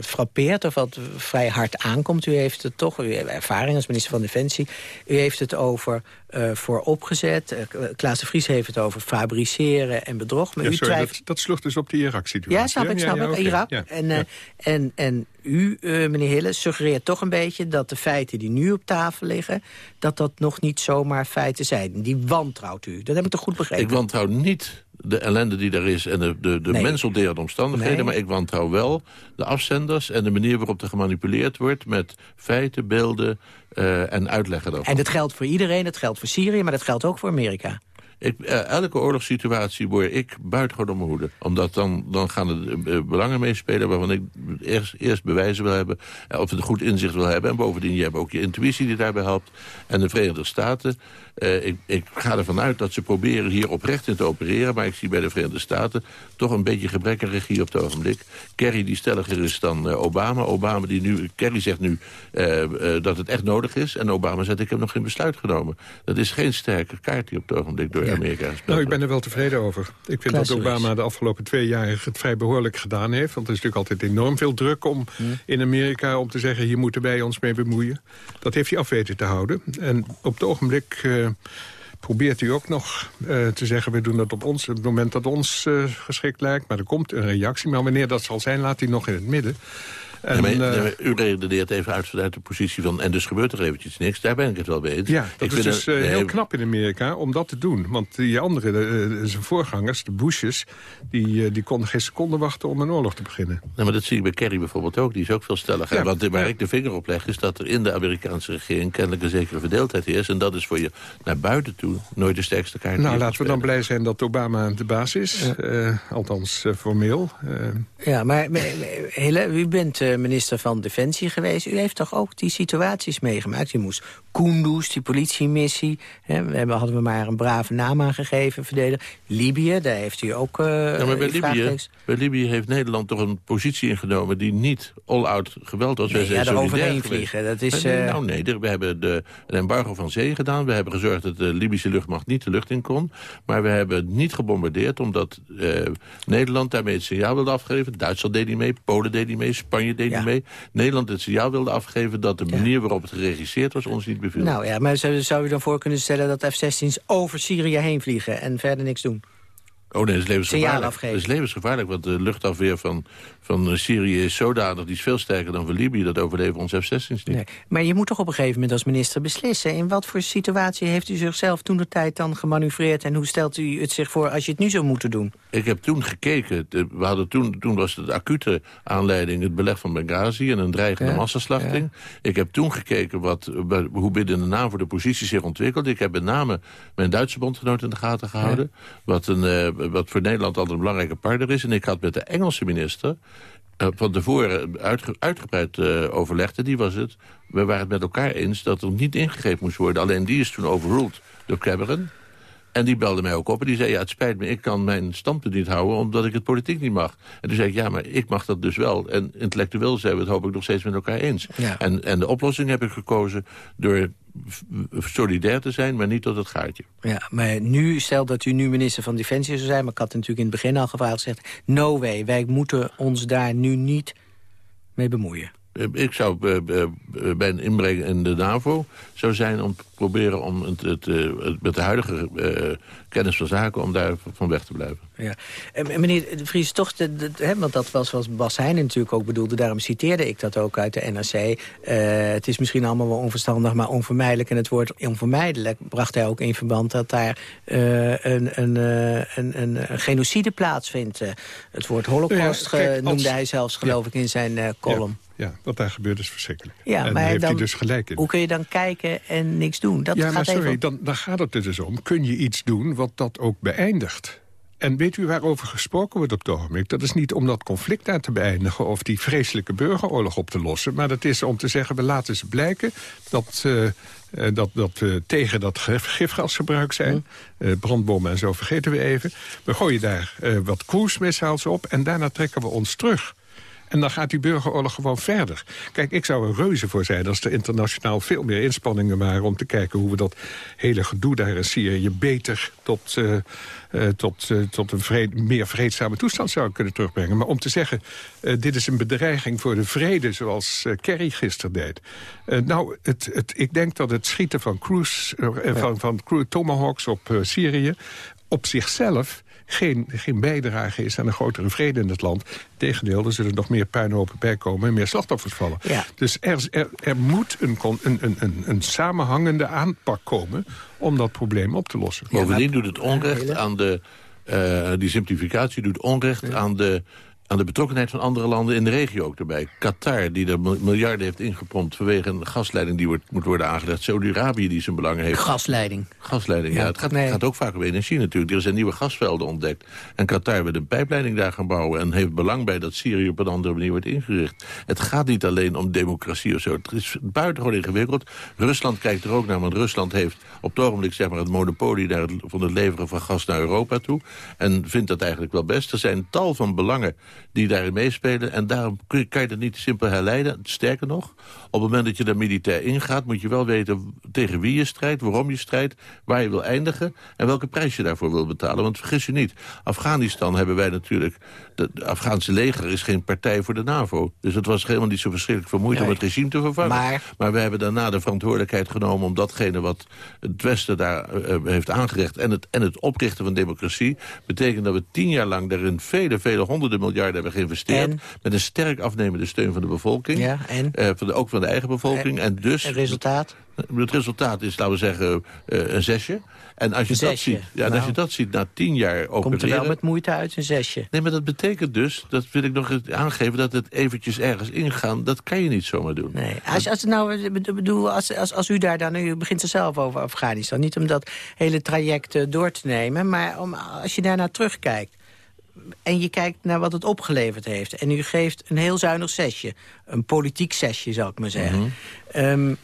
frappeert... of wat vrij hard aankomt, u heeft het toch... u heeft ervaring als minister van Defensie... u heeft het over uh, voor opgezet. Uh, Klaas de Vries heeft het over fabriceren en bedrog. Maar ja, u sorry, twijfelt... dat, dat sloeg dus op de Irak-situatie. Ja, snap ik, snap ja, ik. Irak. En, uh, en, en u, meneer Hille, suggereert toch een beetje... dat de feiten die nu op tafel liggen... dat dat nog niet zomaar feiten zijn. Die wantrouwt u. Dat heb ik toch goed begrepen? Ik wantrouw niet de ellende die er is en de, de, de nee. omstandigheden... maar ik wantrouw wel de afzenders en de manier waarop er gemanipuleerd wordt... met feiten, beelden uh, en uitleggen daarvan. En dat geldt voor iedereen, dat geldt voor Syrië... maar dat geldt ook voor Amerika. Uh, elke oorlogssituatie word ik buitengewoon op mijn hoede. Omdat dan, dan gaan er belangen meespelen waarvan ik eerst, eerst bewijzen wil hebben. Of het goed inzicht wil hebben. En bovendien, je hebt ook je intuïtie die daarbij helpt. En de Verenigde Staten uh, ik, ik, ga ervan uit dat ze proberen hier oprecht in te opereren... maar ik zie bij de Verenigde Staten toch een beetje gebrek aan regie op het ogenblik. Kerry die stelliger is dan uh, Obama. Obama die nu, Kerry zegt nu uh, dat het echt nodig is... en Obama zegt ik heb nog geen besluit genomen. Dat is geen sterke kaart die op het ogenblik door Amerika gespeeld Nou, ik ben er wel tevreden over. Ik vind dat Obama de afgelopen twee jaar het vrij behoorlijk gedaan heeft. Want er is natuurlijk altijd enorm veel druk om in Amerika... om te zeggen, hier moeten wij ons mee bemoeien. Dat heeft hij af weten te houden. En op het ogenblik probeert u ook nog uh, te zeggen... we doen dat op ons, op het moment dat ons uh, geschikt lijkt. Maar er komt een reactie. Maar wanneer dat zal zijn, laat hij nog in het midden. En, uh, u redeneert even uit vanuit de positie van... en dus gebeurt er eventjes niks, daar ben ik het wel mee eens. Ja, dat ik is dus uh, heel knap in Amerika om dat te doen. Want die andere, de, zijn voorgangers, de Bushes... Die, die konden geen seconde wachten om een oorlog te beginnen. Nee, maar dat zie ik bij Kerry bijvoorbeeld ook. Die is ook veel stelliger. Ja, Want waar ik de vinger op leg is dat er in de Amerikaanse regering... kennelijk een zekere verdeeldheid is. En dat is voor je naar buiten toe nooit de sterkste kaart. Nou, laten we dan blij zijn dat Obama de baas is. Ja. Uh, althans, formeel. Ja, maar Hele, u bent minister van Defensie geweest. U heeft toch ook die situaties meegemaakt? U moest Kunduz, die politiemissie. Hè, we hebben, hadden we maar een brave naam aangegeven, verdedigen. Libië, daar heeft u ook uh, ja, maar bij Libië, bij Libië heeft Nederland toch een positie ingenomen... die niet all-out geweld was. Nee, ja, er overheen vliegen. Dat is, uh... Nou nee, we hebben de, een embargo van zee gedaan. We hebben gezorgd dat de Libische luchtmacht niet de lucht in kon. Maar we hebben niet gebombardeerd... omdat uh, Nederland daarmee het signaal wilde afgeven. Duitsland deed niet mee, Polen deed niet mee, Spanje deed mee. Nederland het signaal wilde afgeven dat de manier waarop het geregisseerd was... ons niet beviel. Nou ja, maar zou, zou u dan voor kunnen stellen dat F-16's over Syrië heen vliegen... en verder niks doen? Oh nee, dat is levensgevaarlijk. Dat is levensgevaarlijk, want de luchtafweer van, van Syrië is zodanig... die is veel sterker dan van Libië, dat overleven onze F-16's niet. Nee, maar je moet toch op een gegeven moment als minister beslissen... in wat voor situatie heeft u zichzelf toen de tijd dan gemanoeuvreerd... en hoe stelt u het zich voor als je het nu zou moeten doen? Ik heb toen gekeken, we hadden toen, toen was de acute aanleiding... het beleg van Benghazi en een dreigende ja, massaslachting. Ik heb toen gekeken wat, hoe binnen de NAVO de positie zich ontwikkelt. Ik heb met name mijn Duitse bondgenoot in de gaten gehouden... wat een... Uh, wat voor Nederland altijd een belangrijke partner is. En ik had met de Engelse minister uh, van tevoren uitge uitgebreid uh, overlegd. En die was het, we waren het met elkaar eens dat er niet ingegrepen moest worden. Alleen die is toen overruled door Cameron. En die belde mij ook op en die zei, ja, het spijt me, ik kan mijn standpunt niet houden... omdat ik het politiek niet mag. En toen zei ik, ja, maar ik mag dat dus wel. En intellectueel zijn we het hoop ik nog steeds met elkaar eens. Ja. En, en de oplossing heb ik gekozen door solidair te zijn, maar niet tot het gaatje. Ja, maar nu, stel dat u nu minister van Defensie zou zijn... maar ik had natuurlijk in het begin al gevraagd, gezegd... no way, wij moeten ons daar nu niet mee bemoeien. Eh, ik zou uh, uh, bij een inbreng in de NAVO zou zijn om te proberen om het, het, het met de huidige kennis van zaken om daar van weg te blijven. Ja. En meneer de Vries, toch, de, de, hè, want dat was zoals Bas Heijnen natuurlijk ook bedoelde... daarom citeerde ik dat ook uit de NRC. het is misschien allemaal wel onverstandig, maar onvermijdelijk. En het woord onvermijdelijk bracht hij ook in verband... dat daar een, een, een, een, genocide plaatsvindt. het woord holocaust ja, kijk, noemde hij zelfs, geloof ik, in zijn column. Ja, wat daar gebeurt is verschrikkelijk. Ja, en maar heeft dan, hij dus gelijk in. Hoe kun je dan kijken en niks doen? Dat ja, gaat maar sorry, even... dan, dan gaat het er dus om. Kun je iets doen wat dat ook beëindigt? En weet u waarover gesproken wordt op het ogenblik? Dat is niet om dat conflict aan te beëindigen... of die vreselijke burgeroorlog op te lossen. Maar dat is om te zeggen, we laten ze blijken... dat, uh, dat, dat we tegen dat gifgasgebruik zijn. Uh, brandbommen en zo vergeten we even. We gooien daar uh, wat cruise missiles op en daarna trekken we ons terug. En dan gaat die burgeroorlog gewoon verder. Kijk, ik zou er reuze voor zijn als er internationaal veel meer inspanningen waren... om te kijken hoe we dat hele gedoe daar in Syrië beter tot... Uh, uh, tot, uh, tot een meer vreedzame toestand zouden kunnen terugbrengen. Maar om te zeggen, dit is een bedreiging voor de vrede... zoals Kerry gisteren deed. nou, het, het, ik denk dat het schieten van, cruise, van, van Tomahawks op Syrië... op zichzelf geen, geen bijdrage is aan een grotere vrede in het land. Tegendeel, er zullen nog meer puinhopen bijkomen en meer slachtoffers vallen. Dus er, er, er moet een, een, een, een, samenhangende aanpak komen om dat probleem op te lossen. Bovendien doet het onrecht aan de... Uh, die simplificatie doet onrecht aan de aan de betrokkenheid van andere landen in de regio ook erbij. Qatar, die er miljarden heeft ingepompt vanwege een gasleiding die wordt, moet worden aangelegd. Saudi-Arabië, die zijn belangen heeft. Gasleiding. Gasleiding, ja. het gaat, gaat, ook vaak over energie natuurlijk. Er zijn nieuwe gasvelden ontdekt. En Qatar wil een pijpleiding daar gaan bouwen... en heeft belang bij dat Syrië op een andere manier wordt ingericht. Het gaat niet alleen om democratie of zo. Het is buitengewoon ingewikkeld. Rusland kijkt er ook naar, want Rusland heeft op het ogenblik zeg maar, het monopolie... Daar van het leveren van gas naar Europa toe. En vindt dat eigenlijk wel best. Er zijn tal van belangen die daarin meespelen. En daarom kan je dat niet simpel herleiden. Sterker nog, op het moment dat je daar militair ingaat... moet je wel weten tegen wie je strijdt, waarom je strijdt... waar je wil eindigen en welke prijs je daarvoor wil betalen. Want vergis je niet, Afghanistan hebben wij natuurlijk... De, Afghaanse leger is geen partij voor de NAVO. Dus het was helemaal niet zo verschrikkelijk vermoeid om het regime te vervangen. Maar... maar we hebben daarna de verantwoordelijkheid genomen... om datgene wat het Westen daar uh, heeft aangerecht... En het, en het oprichten van democratie... betekent dat we tien jaar lang daarin vele, vele honderden miljarden hebben geïnvesteerd... met een sterk afnemende steun van de bevolking. Ja, en? Uh, van de, ook van de eigen bevolking. En, dus, het resultaat? Het resultaat is, laten we zeggen, uh, een zesje. En als je, dat ziet, ja, nou, als je dat ziet na tien jaar opereren... Komt er wel met moeite uit, een zesje. Nee, maar dat betekent dus, dat wil ik nog aangeven... dat het eventjes ergens ingaan, dat kan je niet zomaar doen. Nee, als, als, nou, bedoel, als, als, als u daar dan... U begint er zelf over Afghanistan. Niet om dat hele traject uh, door te nemen... maar om, als je daarnaar terugkijkt en je kijkt naar wat het opgeleverd heeft... en u geeft een heel zuinig zesje, een politiek zesje zou ik maar zeggen... Mm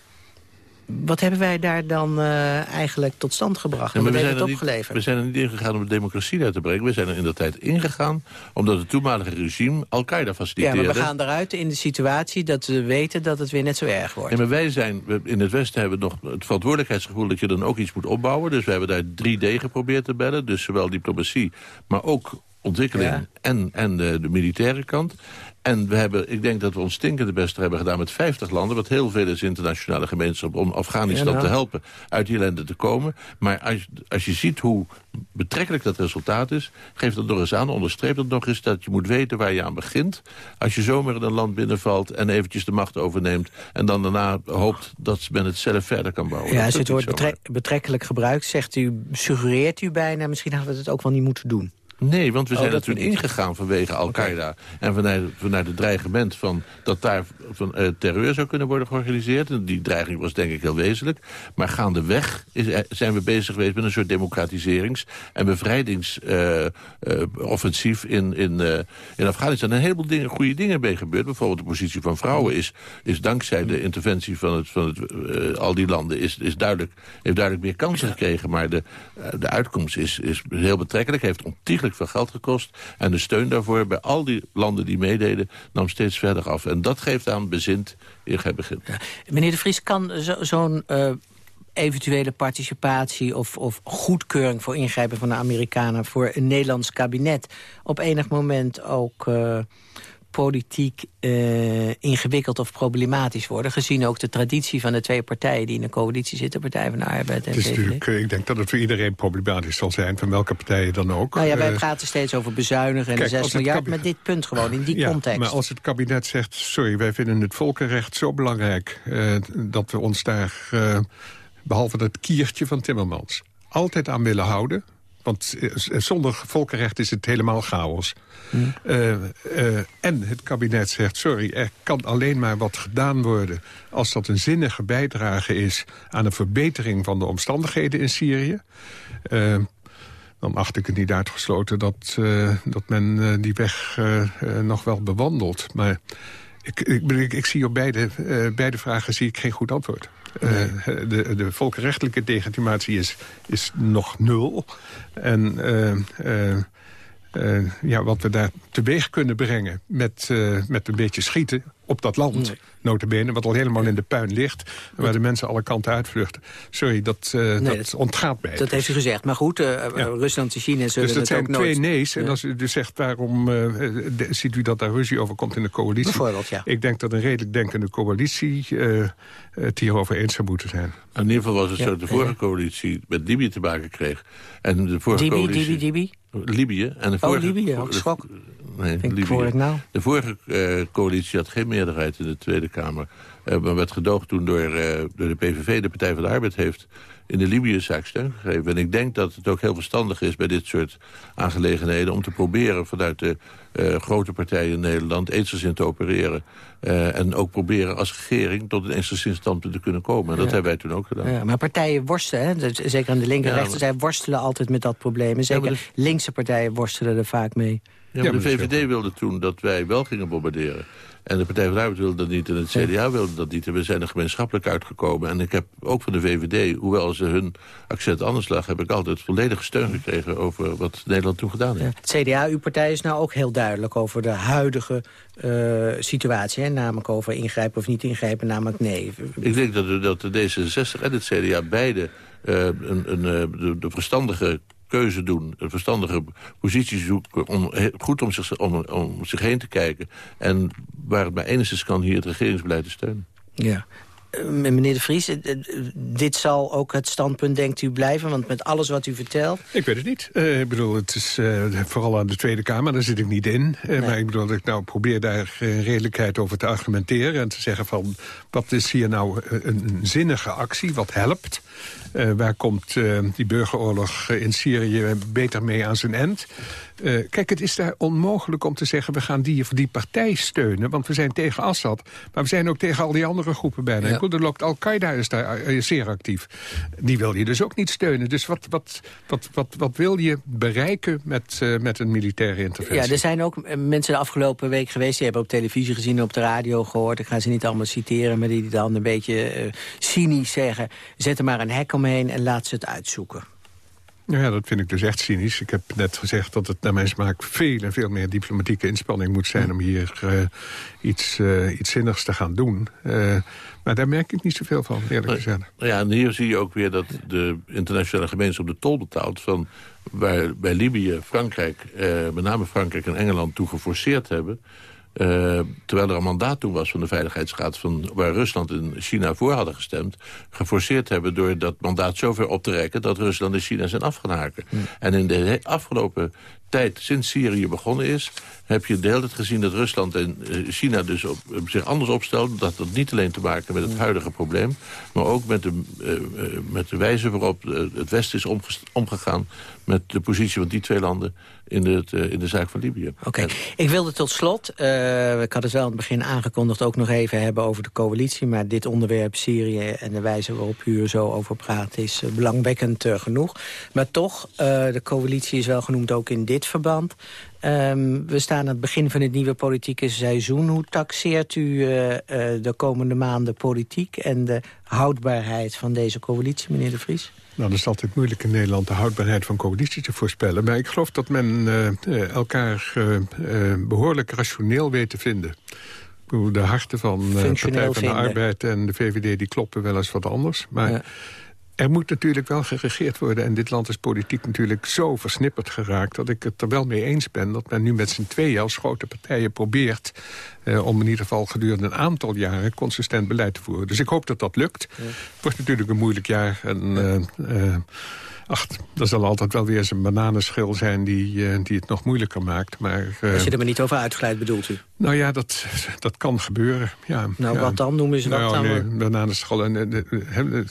wat hebben wij daar dan uh, eigenlijk tot stand gebracht? en wat heeft het opgeleverd? we zijn er niet ingegaan om de democratie uit te brengen. We zijn er in de tijd ingegaan omdat het toenmalige regime Al-Qaeda faciliteerde. Ja, maar we gaan eruit in de situatie dat we weten dat het weer net zo erg wordt. Ja, maar wij zijn, in het Westen hebben we nog het verantwoordelijkheidsgevoel... dat je dan ook iets moet opbouwen. Dus we hebben daar 3D geprobeerd te bellen. Dus zowel diplomatie, maar ook ontwikkeling en, en de, de, militaire kant. En we hebben, ik denk dat we ons stinkende best hebben gedaan met 50 landen... wat heel veel is internationale gemeenschap om Afghanistan nou. te helpen uit die ellende te komen. Maar als, als je ziet hoe betrekkelijk dat resultaat is... geef dat nog eens aan, onderstreep dat nog eens... dat je moet weten waar je aan begint. Als je zomaar in een land binnenvalt en eventjes de macht overneemt... en dan daarna hoopt dat men het zelf verder kan bouwen. Ja, als het woord betrekkelijk gebruikt, zegt u, suggereert u bijna... misschien hadden we het ook wel niet moeten doen. Nee, want we oh, zijn oh, natuurlijk ingegaan vanwege Al-Qaeda. En vanuit, vanuit het dreigement van dat daar van, uh, terreur zou kunnen worden georganiseerd. En die dreiging was denk ik heel wezenlijk. Maar gaandeweg is, zijn we bezig geweest met een soort democratiserings- en bevrijdingsoffensief uh, uh, in, in, in Afghanistan. En een heleboel dingen, goede dingen mee gebeurd. Bijvoorbeeld de positie van vrouwen is, is dankzij de interventie van, het, van het, al die landen... Is, is duidelijk, heeft duidelijk meer kansen gekregen. Maar de, de uitkomst is, is heel betrekkelijk. Heeft ontiegelijk veel geld gekost. En de steun daarvoor bij al die landen die meededen nam steeds verder af. En dat geeft aan bezint, eer begint. Ja. Meneer de Vries, kan zo'n... Eh, eventuele participatie of, of goedkeuring voor ingrijpen van de Amerikanen... voor een Nederlands kabinet op enig moment ook uh, politiek uh, ingewikkeld of problematisch worden. Gezien ook de traditie van de twee partijen die in de coalitie zitten. Partij van de Arbeid en het is natuurlijk, Ik denk dat het voor iedereen problematisch zal zijn. Van welke partijen dan ook. Nou ja, wij uh, praten steeds over bezuinigen en Kijk, de 6 miljard. Met dit punt gewoon, in die ja, context. Maar als het kabinet zegt, sorry, wij vinden het volkenrecht zo belangrijk... Uh, dat we ons daar, behalve dat kiertje van Timmermans... altijd aan willen houden want eh, zonder volkenrecht is het helemaal chaos. Uh, uh, en het kabinet zegt, sorry, er kan alleen maar wat gedaan worden... als dat een zinnige bijdrage is aan een verbetering van de omstandigheden in Syrië. Uh, dan acht ik het niet uitgesloten dat, dat men die weg nog wel bewandelt. Maar ik, ik, ik, zie op beide, beide vragen zie ik geen goed antwoord. Uh, de, de volkenrechtelijke is, is nog nul. En uh, eh, ja, wat we daar teweeg kunnen brengen met, met een beetje schieten op dat land, nee. notabene, wat al helemaal in de puin ligt... waar de mensen alle kanten uitvluchten. Sorry, dat, uh, nee, dat, dat, ontgaat mij. Dat dus. heeft u gezegd. Maar goed, ja. Rusland en China zullen dus dat zijn twee nooit... nee's. En als u dus zegt, waarom ziet u dat daar ruzie over komt in de coalitie? Bijvoorbeeld, ja. Ik denk dat een redelijk denkende coalitie het hierover eens zou moeten zijn. In ieder geval was het zo dat de vorige coalitie met Libië te maken kreeg. En de vorige Dibi, coalitie... Dibi, Dibi? Libië. En de vorige, oh, Libië, ook schok. Nee, Libië. Voor het nou. De vorige uh, coalitie had geen meerderheid in de Tweede Kamer. Uh, maar werd gedoogd toen door, uh, door de PVV, de Partij van de Arbeid heeft in de Libië-zaak steun gegeven. En ik denk dat het ook heel verstandig is bij dit soort aangelegenheden... om te proberen vanuit de uh, grote partijen in Nederland eensgezind te opereren. Uh, en ook proberen als regering tot een eensgezind standpunt te kunnen komen. En dat ja. hebben wij toen ook gedaan. Ja, maar partijen worstelen, hè? Dus zeker aan de linker en ja, rechter... zij worstelen altijd met dat probleem. En zeker de... linkse partijen worstelen er vaak mee. Ja, maar de VVD wilde toen dat wij wel gingen bombarderen. En de Partij van de Arbeid wilde dat niet en het CDA wilde dat niet. En we zijn er gemeenschappelijk uitgekomen. En ik heb ook van de VVD, hoewel ze hun accent anders lag... heb ik altijd volledige steun gekregen over wat Nederland toen gedaan heeft. Ja. Het CDA, uw partij, is nou ook heel duidelijk over de huidige uh, situatie. Hè? Namelijk over ingrijpen of niet ingrijpen, namelijk nee. Ik denk dat de, dat de D66 en het CDA beide uh, een, een, de, de verstandige keuze doen, een verstandige positie zoeken... om goed om zich, om, om zich heen te kijken... en waar het bij enigszins kan hier het regeringsbeleid te steunen. Ja. Uh, meneer de Vries, uh, dit zal ook het standpunt, denkt u, blijven? Want met alles wat u vertelt... Ik weet het niet. Uh, ik bedoel, het is vooral aan de Tweede Kamer, daar zit ik niet in. Nee. Maar ik bedoel, ik nou probeer daar redelijkheid over te argumenteren... en te zeggen van, wat is hier nou een, een zinnige actie, wat helpt... Uh, waar komt uh, die burgeroorlog in Syrië beter mee aan zijn end? Uh, kijk, het is daar onmogelijk om te zeggen... we gaan die of die partij steunen, want we zijn tegen Assad. Maar we zijn ook tegen al die andere groepen bijna. Ja. Er loopt Al-Qaeda is daar zeer actief. Die wil je dus ook niet steunen. Dus wat, wat, wat, wat, wat wil je bereiken met, met een militaire interventie? Ja, er zijn ook mensen de afgelopen week geweest... die hebben op televisie gezien, op de radio gehoord. Ik ga ze niet allemaal citeren, maar die dan een beetje cynisch zeggen... zet er maar een hek omheen en laat ze het uitzoeken. Ja, dat vind ik dus echt cynisch. Ik heb net gezegd dat het naar mijn smaak veel en veel meer diplomatieke inspanning moet zijn... om hier uh, iets, uh, iets zinnigs te gaan doen. Uh, maar daar merk ik niet zoveel van, eerlijk gezegd. Ja, en hier zie je ook weer dat de internationale gemeenschap de tol betaalt... van waar bij Libië, Frankrijk, met name Frankrijk en Engeland toe geforceerd hebben... Uh, terwijl er een mandaat toen was van de Veiligheidsraad... Van, waar Rusland en China voor hadden gestemd... geforceerd hebben door dat mandaat zover op te rekken... dat Rusland en China zijn af gaan haken. Mm. En in de afgelopen tijd, sinds Syrië begonnen is... heb je de hele tijd gezien dat Rusland en China dus op, zich anders opstelden. Dat had niet alleen te maken met het huidige probleem... maar ook met de, uh, met de wijze waarop het Westen is omgegaan... met de positie van die twee landen in de, uh, in de zaak van Libië. Oké, okay. ik wilde tot slot, uh, ik had het wel aan het begin aangekondigd... ook nog even hebben over de coalitie. Maar dit onderwerp Syrië en de wijze waarop u er zo over praat... is belangwekkend genoeg. Maar toch, de coalitie is wel genoemd ook in dit verband. Um, we staan aan het begin van het nieuwe politieke seizoen. Hoe taxeert u de komende maanden politiek... en de houdbaarheid van deze coalitie, meneer De Vries? Nou, dat is altijd moeilijk in Nederland de houdbaarheid van coalities te voorspellen. Maar ik geloof dat men uh, elkaar behoorlijk rationeel weet te vinden. De harten van de Partij van de Arbeid en de VVD die kloppen wel eens wat anders. Maar ja. Er moet natuurlijk wel geregeerd worden. En dit land is politiek natuurlijk zo versnipperd geraakt... dat ik het er wel mee eens ben dat men nu met z'n tweeën als grote partijen probeert... Uh, om in ieder geval gedurende een aantal jaren consistent beleid te voeren. Dus ik hoop dat dat lukt. Ja. Het wordt natuurlijk een moeilijk jaar. En, uh, uh, ach, er zal altijd wel weer eens een bananenschil zijn die, die het nog moeilijker maakt. Maar, Als je er maar niet over uitgeleid bedoelt u? Nou ja, dat, dat kan gebeuren. Ja, nou, ja. wat dan? Noemen ze dat nou, dan? Nee, bananenschil. En,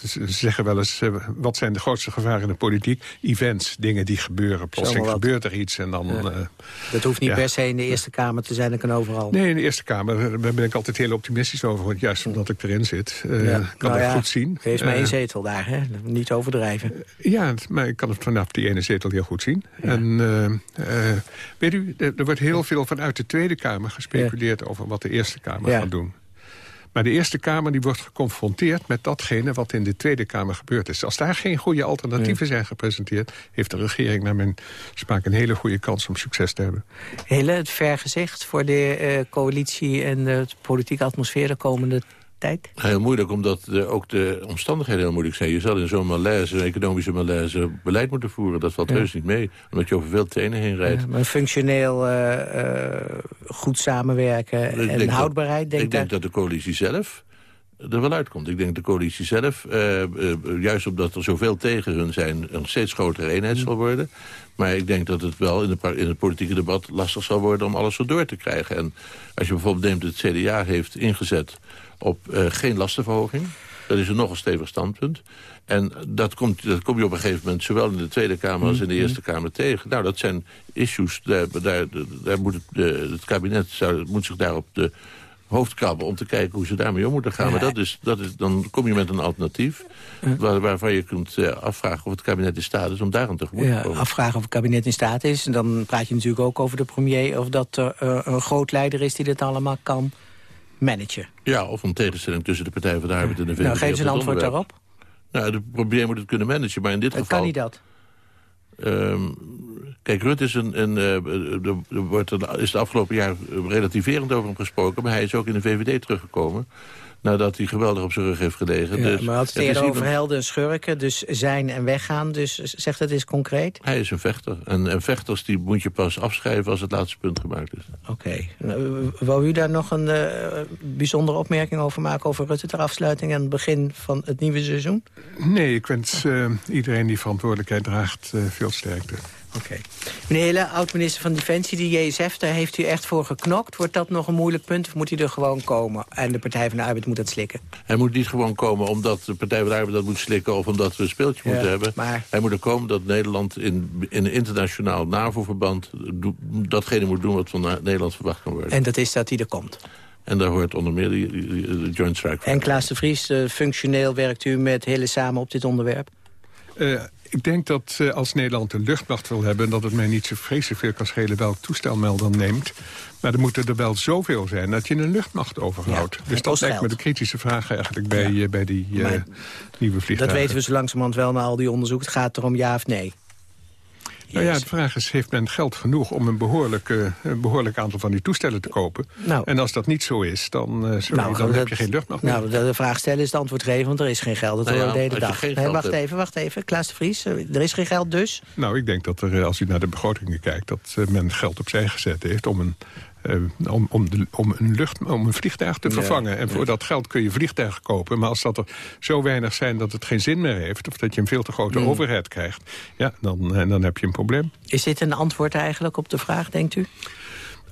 ze zeggen wel eens, wat zijn de grootste gevaren in de politiek? Events, dingen die gebeuren. Plotseling gebeurt er iets en dan... Ja. dat hoeft niet per se in de Eerste Kamer te zijn, dat kan overal. Nee, in de Eerste Kamer daar ben ik altijd heel optimistisch over. Want juist omdat ik erin zit, uh, ja. kan nou ik ja, goed zien. Er is maar één zetel daar, hè? Niet overdrijven. Uh, maar ik kan het vanaf die ene zetel heel goed zien. Ja. En uh, weet u, er wordt heel veel vanuit de Tweede Kamer gespeculeerd... over wat de Eerste Kamer gaat doen. Maar de Eerste Kamer die wordt geconfronteerd met datgene wat in de Tweede Kamer gebeurd is. Als daar geen goede alternatieven zijn gepresenteerd... heeft de regering naar mijn smaak een hele goede kans om succes te hebben. Hele het vergezicht voor de uh, coalitie en de politieke atmosfeer de komende tijd? Heel moeilijk, omdat de, ook de omstandigheden heel moeilijk zijn. Je zal in zo'n malaise, economische malaise, beleid moeten voeren. Dat valt heus niet mee, omdat je over veel tenen heen rijdt. Ja, maar functioneel uh, uh, goed samenwerken en denk houdbaarheid, denk ik. Ik denk dat de coalitie zelf er wel uitkomt. Ik denk de coalitie zelf, uh, uh, juist omdat er zoveel tegen hun zijn... een steeds grotere eenheid zal worden. Maar ik denk dat het wel in, de, in het politieke debat lastig zal worden... om alles zo door te krijgen. En als je bijvoorbeeld neemt dat het CDA heeft ingezet op uh, geen lastenverhoging. Dat is een nog een stevig standpunt. En dat, komt, dat kom je op een gegeven moment zowel in de Tweede Kamer als in de Eerste Kamer tegen. Nou, dat zijn issues, daar, daar, daar moet het, het kabinet zou, moet zich daarop de hoofd krabben om te kijken hoe ze daarmee om moeten gaan. Maar dat is, dat is, dan kom je met een alternatief waar, waarvan je kunt uh, afvragen of het kabinet in staat is om daar aan tegemoet ja, te komen. Afvragen of het kabinet in staat is. En dan praat je natuurlijk ook over de premier of dat er uh, een groot leider is die dit allemaal kan managen. Ja, of een tegenstelling tussen de Partij van de Arbeid en de VVD. Nou, geef eens een antwoord daarop. Nou, de premier moet het kunnen managen, maar in dit geval... Kan hij dat? Um, kijk, Rutte is, een, een, er wordt er, is de afgelopen jaar relativerend over hem gesproken... maar hij is ook in de VVD teruggekomen nadat hij geweldig op zijn rug heeft gelegen. Ja, dus maar had het eerder over helden en schurken, dus zijn en weggaan. Dus zegt het eens concreet. Hij is een vechter. En, en, vechters die moet je pas afschrijven als het laatste punt gemaakt is. Oké. Okay. Nou, wou u daar nog een uh, bijzondere opmerking over maken... over Rutte ter afsluiting en het begin van het nieuwe seizoen? Nee, ik wens uh, iedereen die verantwoordelijkheid draagt uh, veel sterkte. Oké. Okay. Meneer oud-minister van Defensie, die JSF, daar heeft u echt voor geknokt. Wordt dat nog een moeilijk punt of moet hij er gewoon komen? En de Partij van de Arbeid moet dat slikken? Hij moet niet gewoon komen omdat de Partij van de Arbeid dat moet slikken... of omdat we een speeltje ja, moeten hebben. Maar... Hij moet er komen dat Nederland in, in een internationaal NAVO-verband... datgene moet doen wat van Nederland verwacht kan worden. En dat is dat hij er komt? En daar hoort onder meer de, de Joint Strike En Klaas de Vries, uh, functioneel werkt u met Hille samen op dit onderwerp? Uh, ik denk dat uh, als Nederland een luchtmacht wil hebben... dat het mij niet zo vreselijk veel kan schelen welk toestel men dan neemt. Maar er moeten er wel zoveel zijn dat je een luchtmacht overhoudt. Ja, dus dat lijkt me de kritische vraag eigenlijk bij, ja. uh, bij die uh, nieuwe vliegtuigen. Dat weten we zo langzamerhand wel na al die onderzoek. Het gaat erom ja of nee. Nou ja, de vraag is, heeft men geld genoeg om een behoorlijk, uh, een behoorlijk aantal van die toestellen te kopen? Nou, en als dat niet zo is, dan, uh, sorry, nou, dan dat, heb je geen luchtmacht meer. Nou, de, vraag stellen is het antwoord geven, want er is geen geld. Dat nou ja, de hele dag. Nee, wacht hebt. even, wacht even. Klaas de Vries, er is geen geld dus? Nou, ik denk dat er, als u naar de begrotingen kijkt... dat men geld opzij gezet heeft om een om, om, de, om, een lucht, om een vliegtuig te vervangen. Ja, en voor ja. dat geld kun je vliegtuigen kopen. Maar als dat er zo weinig zijn dat het geen zin meer heeft... of dat je een veel te grote mm. overheid krijgt... ja, dan, en dan heb je een probleem. Is dit een antwoord eigenlijk op de vraag, denkt u?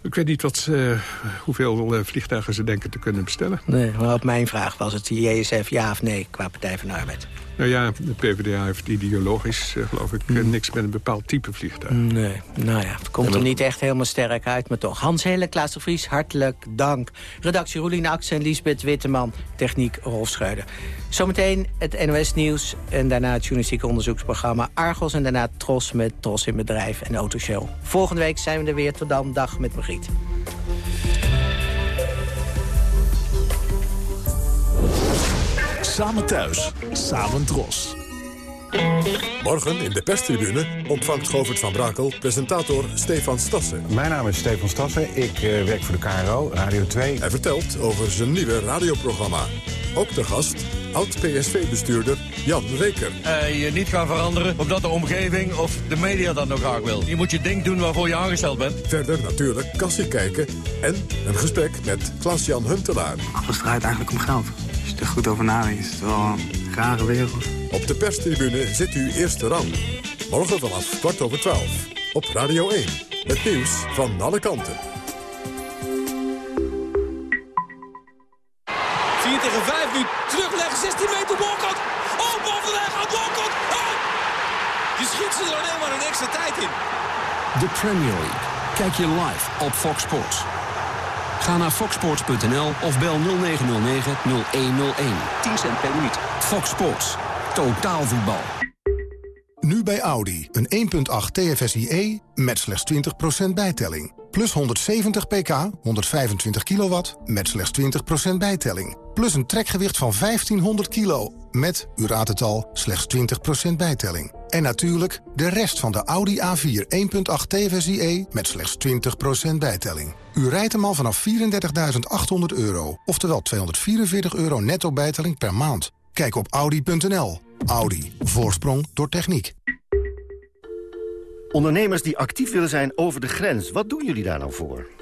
Ik weet niet wat, uh, hoeveel uh, vliegtuigen ze denken te kunnen bestellen. Nee, maar op mijn vraag was het JSF ja of nee qua Partij van de Arbeid. Nou ja, de PvdA heeft ideologisch, uh, geloof ik, mm. niks met een bepaald type vliegtuig. Nee, nou ja, het komt ja, maar... er niet echt helemaal sterk uit, maar toch. Hans Hele, Klaas de Vries, hartelijk dank. Redactie Roelien Ax en Lisbeth Witteman, techniek Rolf Schreuder. Zometeen het NOS Nieuws en daarna het journalistieke onderzoeksprogramma Argos... en daarna Tros met Tros in Bedrijf en Autoshow. Volgende week zijn we er weer tot dan. Dag met Margriet. Samen thuis, samen Tros. Morgen in de perstribune ontvangt Govert van Brakel presentator Stefan Stassen. Mijn naam is Stefan Stassen, ik uh, werk voor de KRO, Radio 2. Hij vertelt over zijn nieuwe radioprogramma. Ook de gast, oud-PSV-bestuurder Jan Reker. Uh, je niet gaan veranderen omdat de omgeving of de media dat nog graag wil. Je moet je ding doen waarvoor je aangesteld bent. Verder natuurlijk kassie kijken en een gesprek met Klaas-Jan Huntelaar. Alles draait eigenlijk om geld. Als je er goed over nadenkt is het wel een rare wereld. Op de perstribune zit u eerste rang. Morgen vanaf kwart over twaalf. Op Radio 1. Het nieuws van alle kanten. 4 tegen 5 nu. Terugleggen, 16 meter Walcott. Oh, bovenweg aan Walcott. Oh! Je schiet ze er alleen maar een extra tijd in. De Premier League. Kijk je live op Fox Sports. Ga naar foxsports.nl of bel 0909-0101. 10 cent per minuut. Fox Sports. Totaal voetbal. Nu bij Audi. Een 1.8 TFSIe met slechts 20% bijtelling. Plus 170 pk, 125 kilowatt, met slechts 20% bijtelling. Plus een trekgewicht van 1500 kilo, met, u raadt het al, slechts 20% bijtelling. En natuurlijk de rest van de Audi A4 1.8 TFSIe met slechts 20% bijtelling. U rijdt hem al vanaf 34.800 euro, oftewel 244 euro netto bijtelling per maand. Kijk op Audi.nl. Audi. Voorsprong door techniek. Ondernemers die actief willen zijn over de grens, wat doen jullie daar nou voor?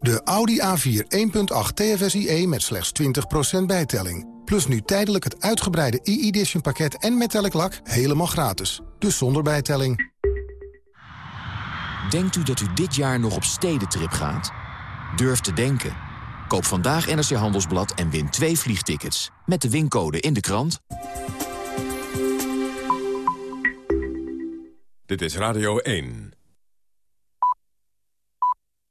De Audi A4 1.8 TFSIe met slechts 20% bijtelling. Plus nu tijdelijk het uitgebreide e-edition pakket en metallic lak helemaal gratis. Dus zonder bijtelling. Denkt u dat u dit jaar nog op stedentrip gaat? Durf te denken. Koop vandaag NRC Handelsblad en win twee vliegtickets. Met de wincode in de krant. Dit is Radio 1.